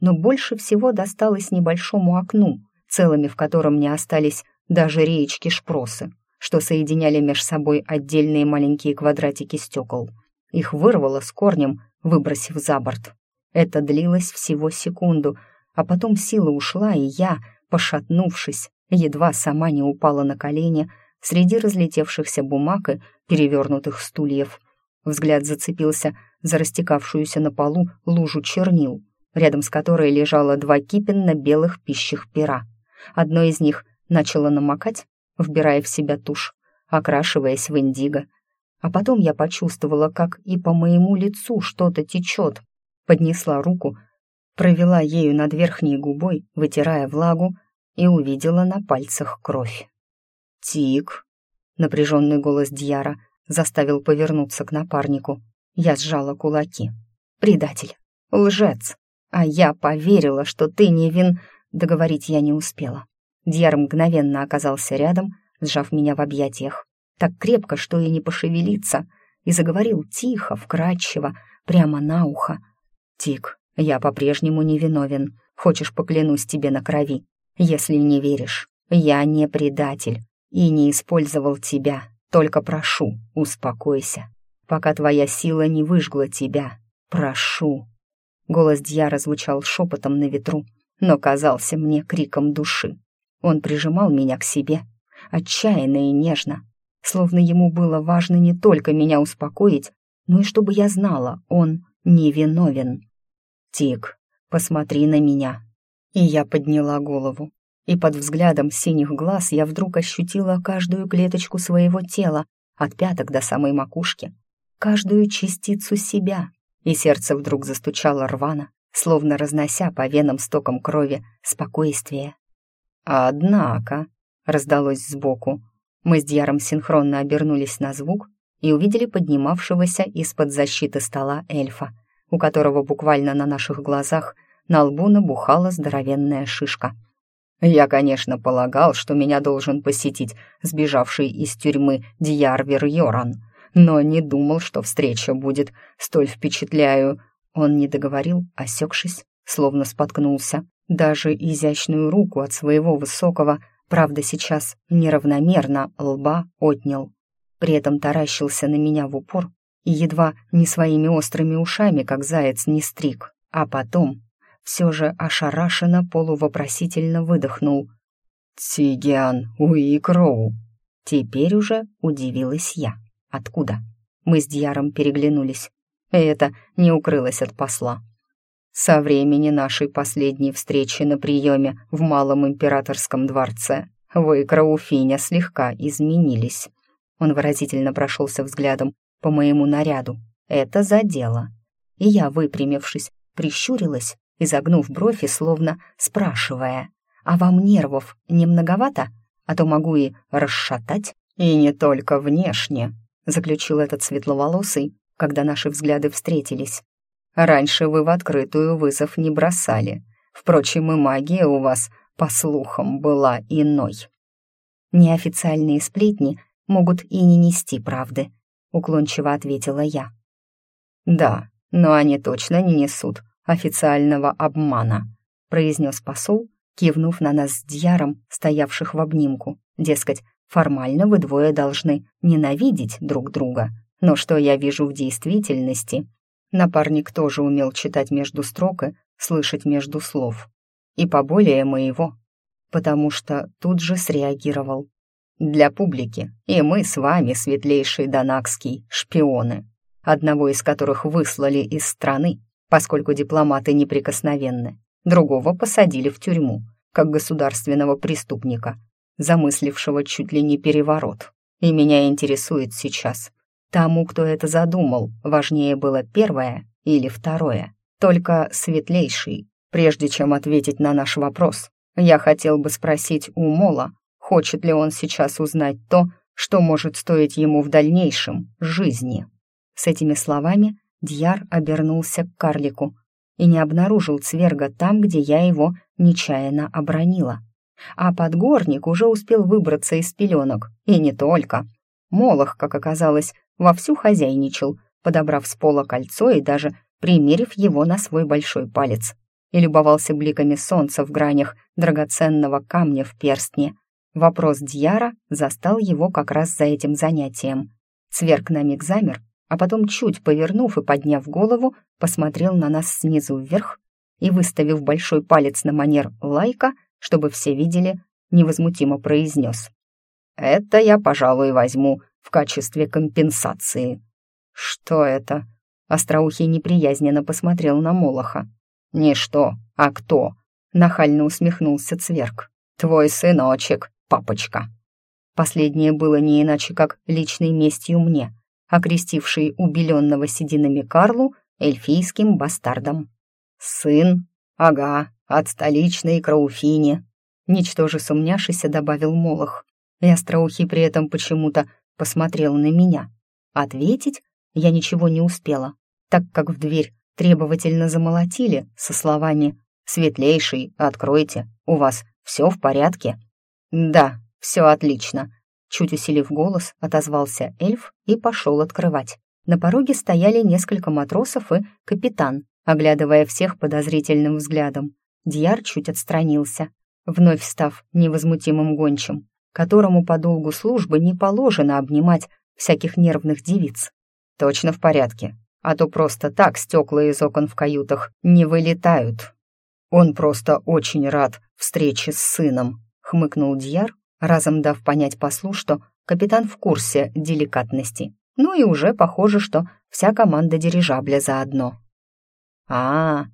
Но больше всего досталось небольшому окну, целыми в котором не остались даже реечки-шпросы, что соединяли меж собой отдельные маленькие квадратики стекол. Их вырвало с корнем выбросив за борт. Это длилось всего секунду, а потом сила ушла, и я, пошатнувшись, едва сама не упала на колени среди разлетевшихся бумаг и перевернутых стульев. Взгляд зацепился за растекавшуюся на полу лужу чернил, рядом с которой лежало два кипенно-белых пищих пера. Одно из них начало намокать, вбирая в себя тушь, окрашиваясь в индиго — а потом я почувствовала, как и по моему лицу что-то течет. Поднесла руку, провела ею над верхней губой, вытирая влагу, и увидела на пальцах кровь. «Тик!» — напряженный голос Дьяра заставил повернуться к напарнику. Я сжала кулаки. «Предатель! Лжец! А я поверила, что ты не вин...» Договорить я не успела. Дьяр мгновенно оказался рядом, сжав меня в объятиях так крепко, что и не пошевелиться, и заговорил тихо, вкрадчиво, прямо на ухо. «Тик, я по-прежнему невиновен. Хочешь, поклянусь тебе на крови? Если не веришь, я не предатель и не использовал тебя. Только прошу, успокойся, пока твоя сила не выжгла тебя. Прошу». Голос Дьяра звучал шепотом на ветру, но казался мне криком души. Он прижимал меня к себе, отчаянно и нежно, словно ему было важно не только меня успокоить, но и чтобы я знала, он невиновен. «Тик, посмотри на меня». И я подняла голову, и под взглядом синих глаз я вдруг ощутила каждую клеточку своего тела, от пяток до самой макушки, каждую частицу себя, и сердце вдруг застучало рвано, словно разнося по венам стоком крови спокойствие. «Однако», — раздалось сбоку, мы с Дьяром синхронно обернулись на звук и увидели поднимавшегося из-под защиты стола эльфа, у которого буквально на наших глазах на лбу набухала здоровенная шишка. Я, конечно, полагал, что меня должен посетить сбежавший из тюрьмы Дьярвер Йоран, но не думал, что встреча будет столь впечатляю. Он не договорил, осекшись, словно споткнулся. Даже изящную руку от своего высокого, Правда, сейчас неравномерно лба отнял. При этом таращился на меня в упор и едва не своими острыми ушами, как заяц, не стриг. А потом все же ошарашенно полувопросительно выдохнул. «Тигиан Уикроу!» Теперь уже удивилась я. Откуда? Мы с Дьяром переглянулись. И это не укрылось от посла. Со времени нашей последней встречи на приеме в Малом Императорском дворце вы, Крауфиня, слегка изменились. Он выразительно прошелся взглядом по моему наряду. Это задело. И я, выпрямившись, прищурилась, изогнув бровь и словно спрашивая, «А вам нервов не многовато? А то могу и расшатать». «И не только внешне», — заключил этот светловолосый, когда наши взгляды встретились. «Раньше вы в открытую вызов не бросали. Впрочем, и магия у вас, по слухам, была иной». Неофициальные сплетни могут и не нести правды, уклончиво ответила я. Да, но они точно не несут официального обмана, произнес посол, кивнув на нас с Дьяром, стоявших в обнимку. Дескать, формально вы двое должны ненавидеть друг друга, но что я вижу в действительности? Напарник тоже умел читать между строк и слышать между слов. И поболее моего, потому что тут же среагировал. Для публики, и мы с вами, светлейший Донакский, шпионы, одного из которых выслали из страны, поскольку дипломаты неприкосновенны, другого посадили в тюрьму, как государственного преступника, замыслившего чуть ли не переворот. И меня интересует сейчас, Тому, кто это задумал, важнее было первое или второе. Только светлейший. Прежде чем ответить на наш вопрос, я хотел бы спросить у Мола, хочет ли он сейчас узнать то, что может стоить ему в дальнейшем жизни. С этими словами Дьяр обернулся к карлику и не обнаружил цверга там, где я его нечаянно обронила. А подгорник уже успел выбраться из пеленок, и не только. Молох, как оказалось, вовсю хозяйничал, подобрав с пола кольцо и даже примерив его на свой большой палец, и любовался бликами солнца в гранях драгоценного камня в перстне. Вопрос Дьяра застал его как раз за этим занятием. Цверк на миг замер, а потом, чуть повернув и подняв голову, посмотрел на нас снизу вверх и, выставив большой палец на манер лайка, чтобы все видели, невозмутимо произнес. «Это я, пожалуй, возьму в качестве компенсации». «Что это?» Остроухий неприязненно посмотрел на Молоха. «Не что, а кто?» Нахально усмехнулся Цверк. «Твой сыночек, папочка». Последнее было не иначе, как личной местью мне, окрестивший убеленного сединами Карлу эльфийским бастардом. «Сын? Ага, от столичной Крауфини», ничтоже сумняшися добавил Молох. И Остроухий при этом почему-то посмотрел на меня. Ответить я ничего не успела, так как в дверь требовательно замолотили со словами «Светлейший, откройте, у вас все в порядке?» «Да, все отлично», чуть усилив голос, отозвался эльф и пошел открывать. На пороге стояли несколько матросов и капитан, оглядывая всех подозрительным взглядом. Дьяр чуть отстранился, вновь став невозмутимым гончим которому по долгу службы не положено обнимать всяких нервных девиц. Точно в порядке, а то просто так стекла из окон в каютах не вылетают. Он просто очень рад встрече с сыном, хмыкнул Дьяр, разом дав понять послу, что капитан в курсе деликатности. Ну и уже похоже, что вся команда дирижабля заодно. а, -а, -а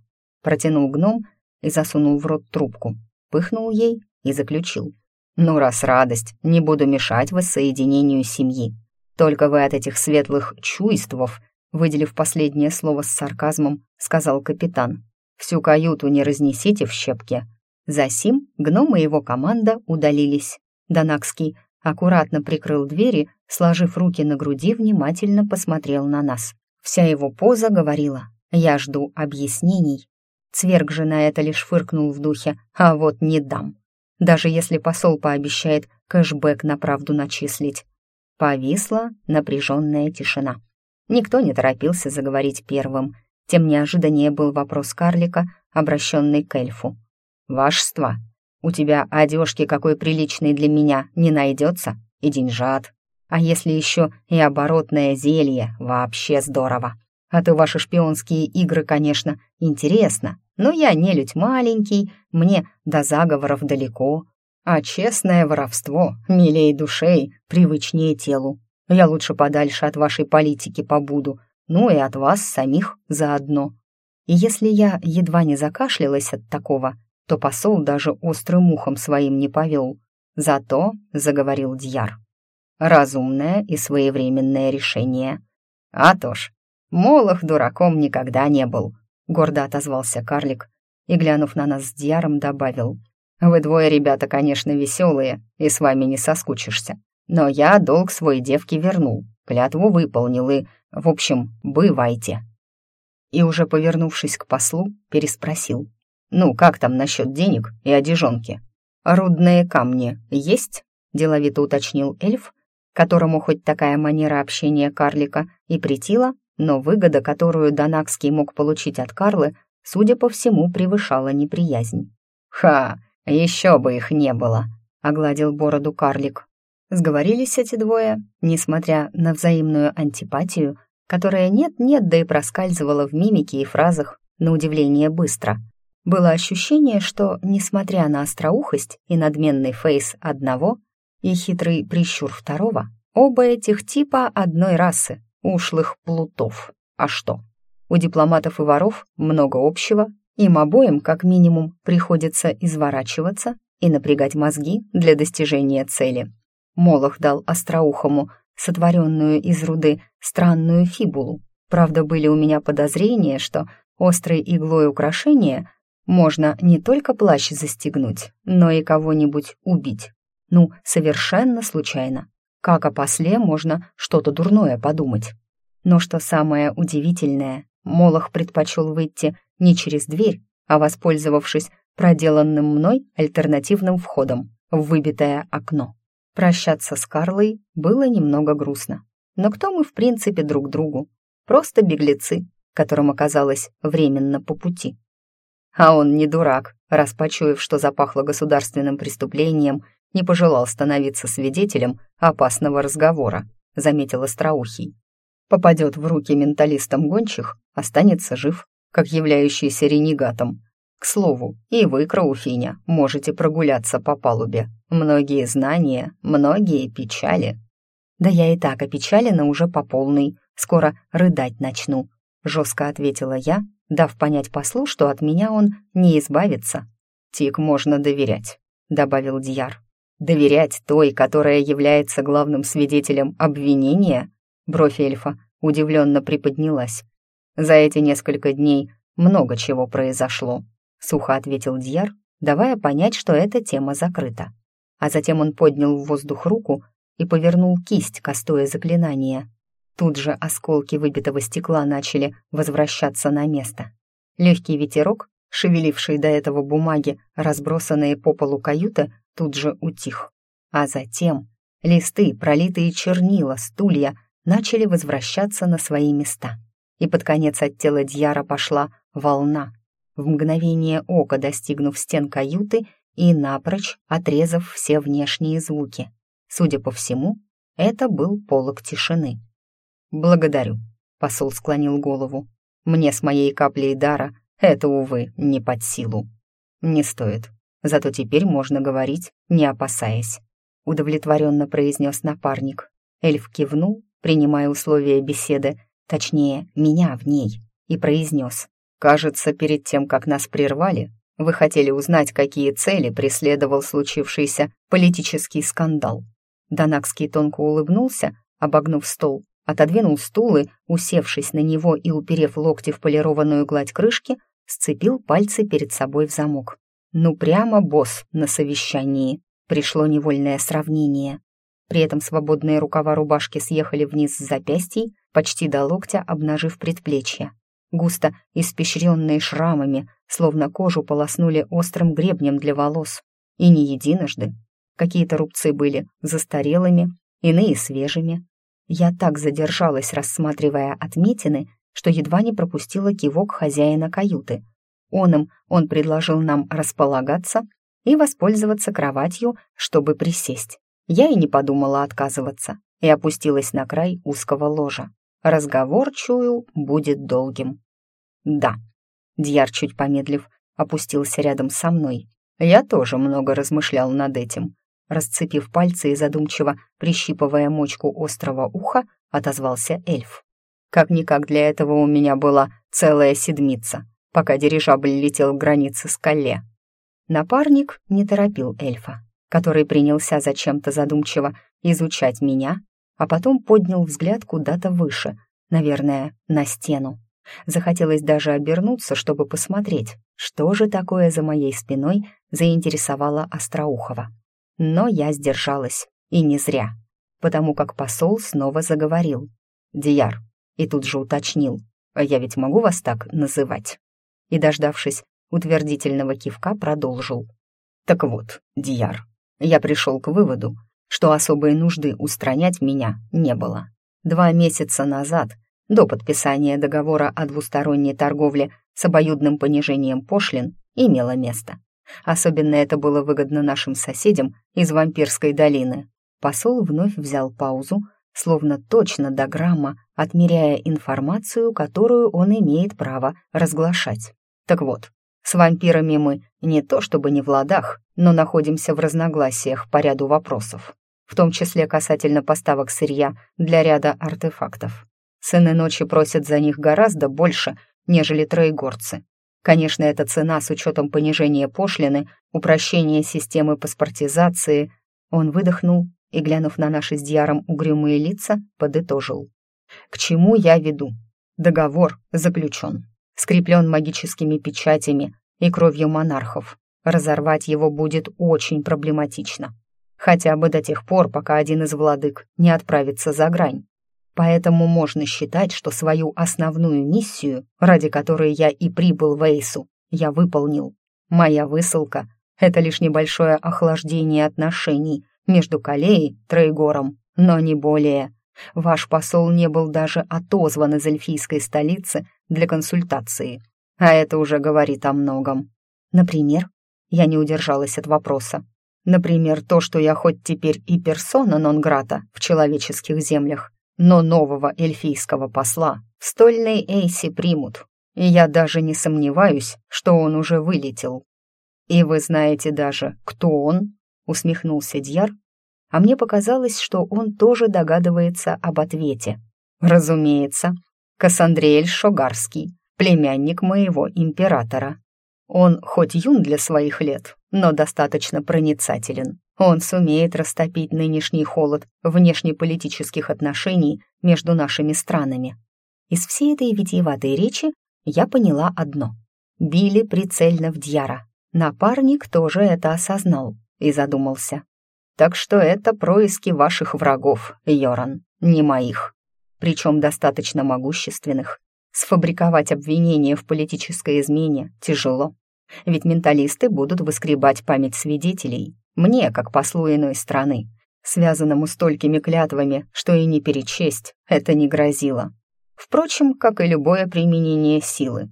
протянул гном и засунул в рот трубку, пыхнул ей и заключил. «Ну, раз радость, не буду мешать воссоединению семьи. Только вы от этих светлых чувствов, выделив последнее слово с сарказмом, сказал капитан. Всю каюту не разнесите в щепки». Засим гном и его команда удалились. Донакский аккуратно прикрыл двери, сложив руки на груди, внимательно посмотрел на нас. Вся его поза говорила «Я жду объяснений». Цверг же на это лишь фыркнул в духе «А вот не дам» даже если посол пообещает кэшбэк на правду начислить. Повисла напряженная тишина. Никто не торопился заговорить первым. Тем неожиданнее был вопрос карлика, обращенный к эльфу. «Вашество, у тебя одежки какой приличной для меня не найдется, и деньжат. А если еще и оборотное зелье, вообще здорово. А то ваши шпионские игры, конечно, интересно, Но я нелюдь маленький, мне до заговоров далеко, а честное воровство милее душей, привычнее телу. Я лучше подальше от вашей политики побуду, ну и от вас самих заодно. И если я едва не закашлялась от такого, то посол даже острым ухом своим не повел. Зато, — заговорил Дьяр, — разумное и своевременное решение. А то ж, Молох дураком никогда не был, — гордо отозвался карлик и, глянув на нас с Дьяром, добавил. Вы двое ребята, конечно, веселые, и с вами не соскучишься. Но я долг свой девке вернул, клятву выполнил и, в общем, бывайте. И уже повернувшись к послу, переспросил. «Ну, как там насчет денег и одежонки?» «Рудные камни есть?» — деловито уточнил эльф, которому хоть такая манера общения карлика и притила, но выгода, которую Донакский мог получить от Карлы, судя по всему, превышала неприязнь. «Ха! Еще бы их не было!» — огладил бороду карлик. Сговорились эти двое, несмотря на взаимную антипатию, которая нет-нет, да и проскальзывала в мимике и фразах, на удивление быстро. Было ощущение, что, несмотря на остроухость и надменный фейс одного и хитрый прищур второго, оба этих типа одной расы, ушлых плутов. А что? У дипломатов и воров много общего, им обоим, как минимум, приходится изворачиваться и напрягать мозги для достижения цели. Молох дал остроухому, сотворенную из руды, странную фибулу. Правда, были у меня подозрения, что острой иглой украшения можно не только плащ застегнуть, но и кого-нибудь убить. Ну, совершенно случайно. Как о после можно что-то дурное подумать. Но что самое удивительное, Молох предпочел выйти не через дверь, а воспользовавшись проделанным мной альтернативным входом в выбитое окно. Прощаться с Карлой было немного грустно. Но кто мы в принципе друг другу? Просто беглецы, которым оказалось временно по пути. А он не дурак, раз что запахло государственным преступлением, не пожелал становиться свидетелем опасного разговора, заметил Остроухий. Попадет в руки менталистам гончих, останется жив, как являющийся ренегатом. К слову, и вы, Крауфиня, можете прогуляться по палубе. Многие знания, многие печали. Да я и так опечалена уже по полной, скоро рыдать начну, жестко ответила я, дав понять послу, что от меня он не избавится. Тик можно доверять, добавил Дьяр. Доверять той, которая является главным свидетелем обвинения? Бровь эльфа удивленно приподнялась. За эти несколько дней много чего произошло», — сухо ответил Дьяр, давая понять, что эта тема закрыта. А затем он поднял в воздух руку и повернул кисть, кастуя заклинание. Тут же осколки выбитого стекла начали возвращаться на место. Легкий ветерок, шевеливший до этого бумаги, разбросанные по полу каюты, тут же утих. А затем листы, пролитые чернила, стулья начали возвращаться на свои места и под конец от тела Дьяра пошла волна, в мгновение ока достигнув стен каюты и напрочь отрезав все внешние звуки. Судя по всему, это был полог тишины. «Благодарю», — посол склонил голову. «Мне с моей каплей дара это, увы, не под силу». «Не стоит. Зато теперь можно говорить, не опасаясь», — удовлетворенно произнес напарник. Эльф кивнул, принимая условия беседы, точнее, меня в ней, и произнес. «Кажется, перед тем, как нас прервали, вы хотели узнать, какие цели преследовал случившийся политический скандал». Донакский тонко улыбнулся, обогнув стол, отодвинул стул усевшись на него и уперев локти в полированную гладь крышки, сцепил пальцы перед собой в замок. «Ну прямо босс на совещании», — пришло невольное сравнение. При этом свободные рукава рубашки съехали вниз с запястий, почти до локтя обнажив предплечья. Густо испещренные шрамами, словно кожу полоснули острым гребнем для волос. И не единожды. Какие-то рубцы были застарелыми, иные свежими. Я так задержалась, рассматривая отметины, что едва не пропустила кивок хозяина каюты. Он им он предложил нам располагаться и воспользоваться кроватью, чтобы присесть. Я и не подумала отказываться и опустилась на край узкого ложа. Разговор, чую, будет долгим. Да, Дьяр, чуть помедлив, опустился рядом со мной. Я тоже много размышлял над этим. Расцепив пальцы и задумчиво прищипывая мочку острого уха, отозвался эльф. Как-никак для этого у меня была целая седмица, пока дирижабль летел к границе с Калле. Напарник не торопил эльфа, который принялся зачем-то задумчиво изучать меня, а потом поднял взгляд куда-то выше, наверное, на стену. Захотелось даже обернуться, чтобы посмотреть, что же такое за моей спиной заинтересовало Остроухова. Но я сдержалась, и не зря, потому как посол снова заговорил. «Дияр», и тут же уточнил, «А я ведь могу вас так называть?» И, дождавшись утвердительного кивка, продолжил. «Так вот, Дияр, я пришел к выводу, что особой нужды устранять меня не было. Два месяца назад, до подписания договора о двусторонней торговле с обоюдным понижением пошлин, имело место. Особенно это было выгодно нашим соседям из вампирской долины. Посол вновь взял паузу, словно точно до грамма, отмеряя информацию, которую он имеет право разглашать. Так вот, с вампирами мы не то чтобы не в ладах, но находимся в разногласиях по ряду вопросов, в том числе касательно поставок сырья для ряда артефактов. Сыны ночи просят за них гораздо больше, нежели троегорцы. Конечно, эта цена с учетом понижения пошлины, упрощения системы паспортизации. Он выдохнул и, глянув на наши с Дьяром угрюмые лица, подытожил. К чему я веду? Договор заключен, скреплен магическими печатями и кровью монархов. Разорвать его будет очень проблематично. Хотя бы до тех пор, пока один из владык не отправится за грань. Поэтому можно считать, что свою основную миссию, ради которой я и прибыл в Эйсу, я выполнил. Моя высылка — это лишь небольшое охлаждение отношений между Калеей, Трейгором, но не более. Ваш посол не был даже отозван из эльфийской столицы для консультации, а это уже говорит о многом. Например, я не удержалась от вопроса. Например, то, что я хоть теперь и персона нон-грата в человеческих землях, но нового эльфийского посла в стольной Эйси примут, и я даже не сомневаюсь, что он уже вылетел. «И вы знаете даже, кто он?» — усмехнулся Дьяр, а мне показалось, что он тоже догадывается об ответе. «Разумеется, Кассандриэль Шогарский, племянник моего императора. Он хоть юн для своих лет, но достаточно проницателен. Он сумеет растопить нынешний холод внешнеполитических отношений между нашими странами. Из всей этой витиеватой речи я поняла одно. Били прицельно в Дьяра. Напарник тоже это осознал и задумался. Так что это происки ваших врагов, Йоран, не моих. Причем достаточно могущественных. Сфабриковать обвинение в политической измене тяжело. Ведь менталисты будут выскребать память свидетелей, мне, как послу иной страны, связанному столькими клятвами, что и не перечесть, это не грозило. Впрочем, как и любое применение силы.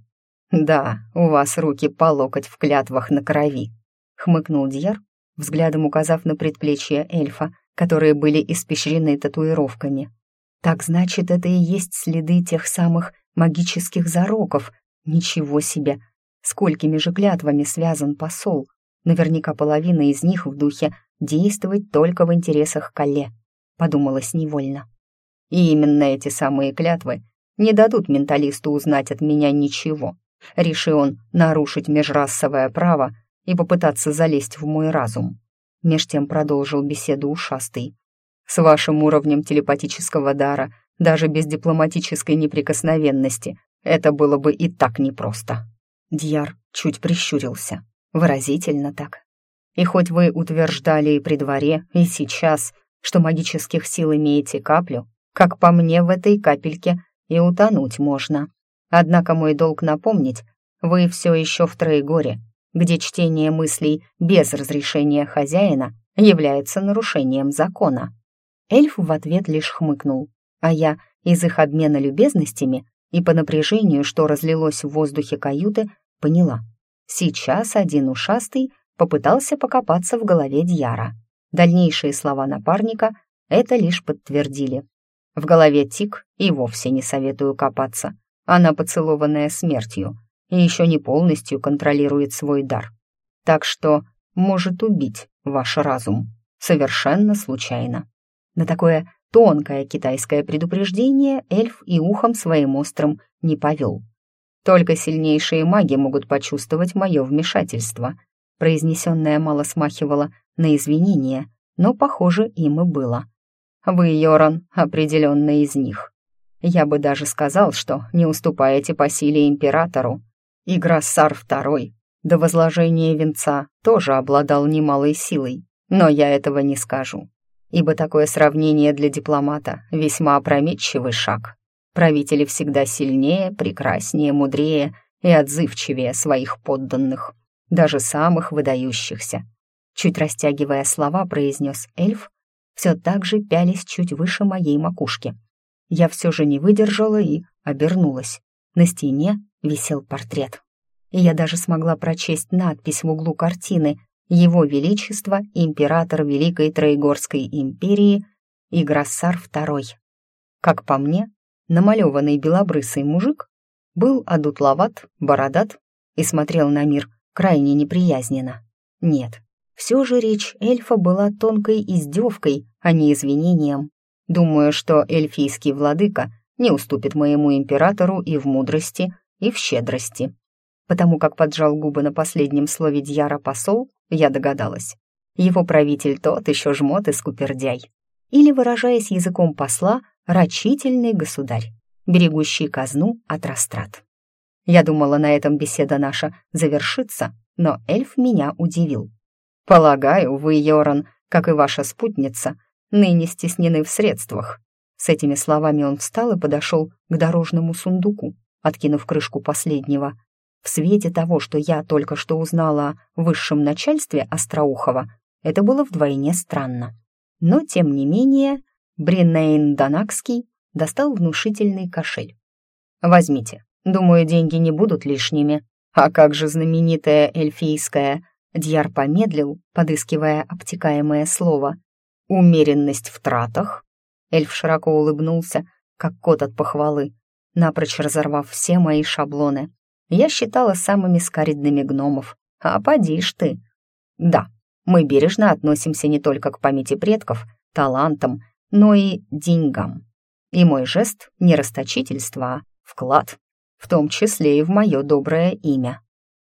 «Да, у вас руки по локоть в клятвах на крови», — хмыкнул Дьяр, взглядом указав на предплечья эльфа, которые были испещрены татуировками. «Так значит, это и есть следы тех самых магических зароков. Ничего себе! Сколькими же клятвами связан посол? Наверняка половина из них в духе действовать только в интересах Калле, подумалось невольно. И именно эти самые клятвы не дадут менталисту узнать от меня ничего. Реши он нарушить межрасовое право и попытаться залезть в мой разум. Меж тем продолжил беседу ушастый. С вашим уровнем телепатического дара, даже без дипломатической неприкосновенности, это было бы и так непросто. Дьяр чуть прищурился. Выразительно так. И хоть вы утверждали и при дворе, и сейчас, что магических сил имеете каплю, как по мне в этой капельке и утонуть можно. Однако мой долг напомнить, вы все еще в Троегоре, где чтение мыслей без разрешения хозяина является нарушением закона. Эльф в ответ лишь хмыкнул, а я из их обмена любезностями и по напряжению, что разлилось в воздухе каюты, поняла. Сейчас один ушастый попытался покопаться в голове Дьяра. Дальнейшие слова напарника это лишь подтвердили. В голове Тик и вовсе не советую копаться. Она поцелованная смертью. И еще не полностью контролирует свой дар. Так что может убить ваш разум. Совершенно случайно. На такое тонкое китайское предупреждение эльф и ухом своим острым не повел. Только сильнейшие маги могут почувствовать мое вмешательство. Произнесенное мало смахивало на извинение, но, похоже, им и было. Вы, Йоран, определенно из них. Я бы даже сказал, что не уступаете по силе императору. И Грассар II до возложения венца тоже обладал немалой силой, но я этого не скажу, ибо такое сравнение для дипломата весьма опрометчивый шаг. Правители всегда сильнее, прекраснее, мудрее и отзывчивее своих подданных, даже самых выдающихся. Чуть растягивая слова, произнес эльф, все так же пялись чуть выше моей макушки. Я все же не выдержала и обернулась. На стене висел портрет. И я даже смогла прочесть надпись в углу картины «Его Величество, император Великой Троегорской империи Играссар II». Как по мне, намалеванный белобрысый мужик был одутловат, бородат и смотрел на мир крайне неприязненно. Нет, все же речь эльфа была тонкой издевкой, а не извинением. Думаю, что эльфийский владыка не уступит моему императору и в мудрости, и в щедрости. Потому как поджал губы на последнем слове Дьяра посол, я догадалась. Его правитель тот еще жмот и скупердяй. Или, выражаясь языком посла, рачительный государь, берегущий казну от растрат. Я думала, на этом беседа наша завершится, но эльф меня удивил. «Полагаю, вы, Йоран, как и ваша спутница, ныне стеснены в средствах». С этими словами он встал и подошел к дорожному сундуку, откинув крышку последнего. В свете того, что я только что узнала о высшем начальстве Остроухова, это было вдвойне странно. Но, тем не менее, Бринейн Донакский достал внушительный кошель. «Возьмите. Думаю, деньги не будут лишними. А как же знаменитая эльфийская...» Дьяр помедлил, подыскивая обтекаемое слово. «Умеренность в тратах?» Эльф широко улыбнулся, как кот от похвалы, напрочь разорвав все мои шаблоны. Я считала самыми скаридными гномов. А поди ж ты. Да, мы бережно относимся не только к памяти предков, талантам, но и деньгам. И мой жест — не расточительство, а вклад, в том числе и в мое доброе имя.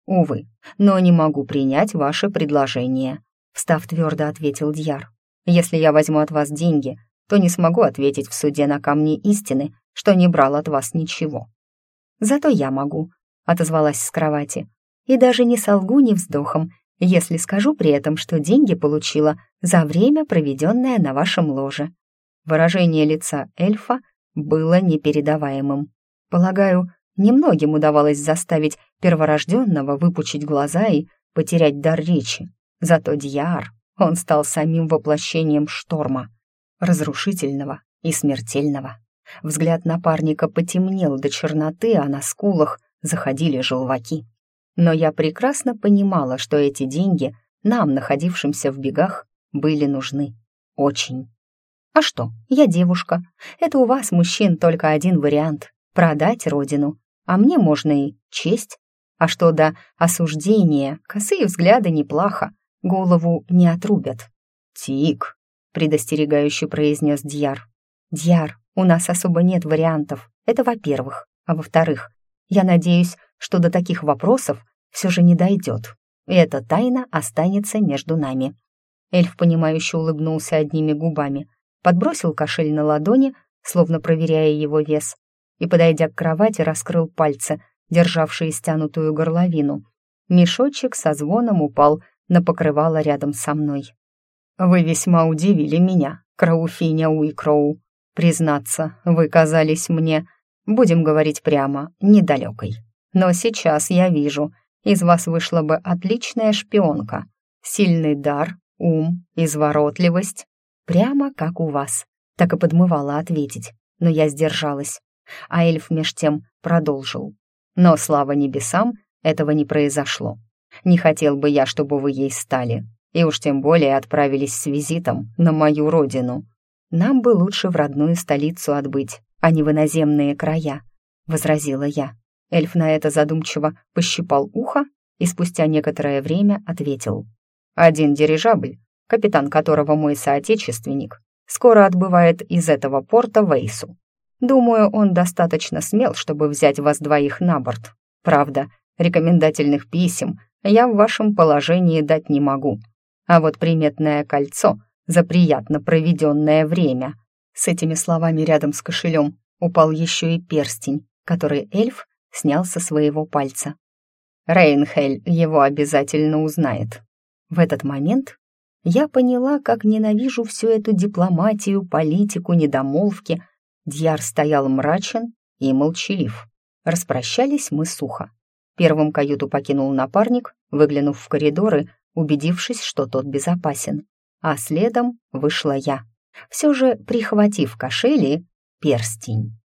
Увы, но не могу принять ваше предложение», — встав твердо ответил Дьяр. «Если я возьму от вас деньги, то не смогу ответить в суде на камне истины, что не брал от вас ничего». «Зато я могу», — отозвалась с кровати. «И даже не солгу ни вздохом, если скажу при этом, что деньги получила за время, проведенное на вашем ложе». Выражение лица эльфа было непередаваемым. Полагаю, Немногим удавалось заставить перворожденного выпучить глаза и потерять дар речи. Зато Дьяр, он стал самим воплощением шторма, разрушительного и смертельного. Взгляд напарника потемнел до черноты, а на скулах заходили желваки. Но я прекрасно понимала, что эти деньги нам, находившимся в бегах, были нужны. Очень. А что, я девушка. Это у вас, мужчин, только один вариант — продать родину а мне можно и честь. А что до осуждения, косые взгляды неплохо, голову не отрубят. «Тик», — предостерегающе произнес Дьяр. «Дьяр, у нас особо нет вариантов, это во-первых. А во-вторых, я надеюсь, что до таких вопросов все же не дойдет, и эта тайна останется между нами». Эльф, понимающе улыбнулся одними губами, подбросил кошель на ладони, словно проверяя его вес, и, подойдя к кровати, раскрыл пальцы, державшие стянутую горловину. Мешочек со звоном упал на покрывало рядом со мной. «Вы весьма удивили меня, Крауфиня Уикроу. Признаться, вы казались мне, будем говорить прямо, недалекой. Но сейчас я вижу, из вас вышла бы отличная шпионка. Сильный дар, ум, изворотливость. Прямо как у вас. Так и подмывала ответить, но я сдержалась. А эльф меж тем продолжил. Но, слава небесам, этого не произошло. Не хотел бы я, чтобы вы ей стали, и уж тем более отправились с визитом на мою родину. Нам бы лучше в родную столицу отбыть, а не в иноземные края, — возразила я. Эльф на это задумчиво пощипал ухо и спустя некоторое время ответил. «Один дирижабль, капитан которого мой соотечественник, скоро отбывает из этого порта в Эйсу. Думаю, он достаточно смел, чтобы взять вас двоих на борт. Правда, рекомендательных писем я в вашем положении дать не могу. А вот приметное кольцо за приятно проведенное время. С этими словами рядом с кошелем упал еще и перстень, который эльф снял со своего пальца. Рейнхель его обязательно узнает. В этот момент я поняла, как ненавижу всю эту дипломатию, политику, недомолвки. Дьяр стоял мрачен и молчалив. Распрощались мы сухо. Первым каюту покинул напарник, выглянув в коридоры, убедившись, что тот безопасен. А следом вышла я, все же прихватив кошели перстень.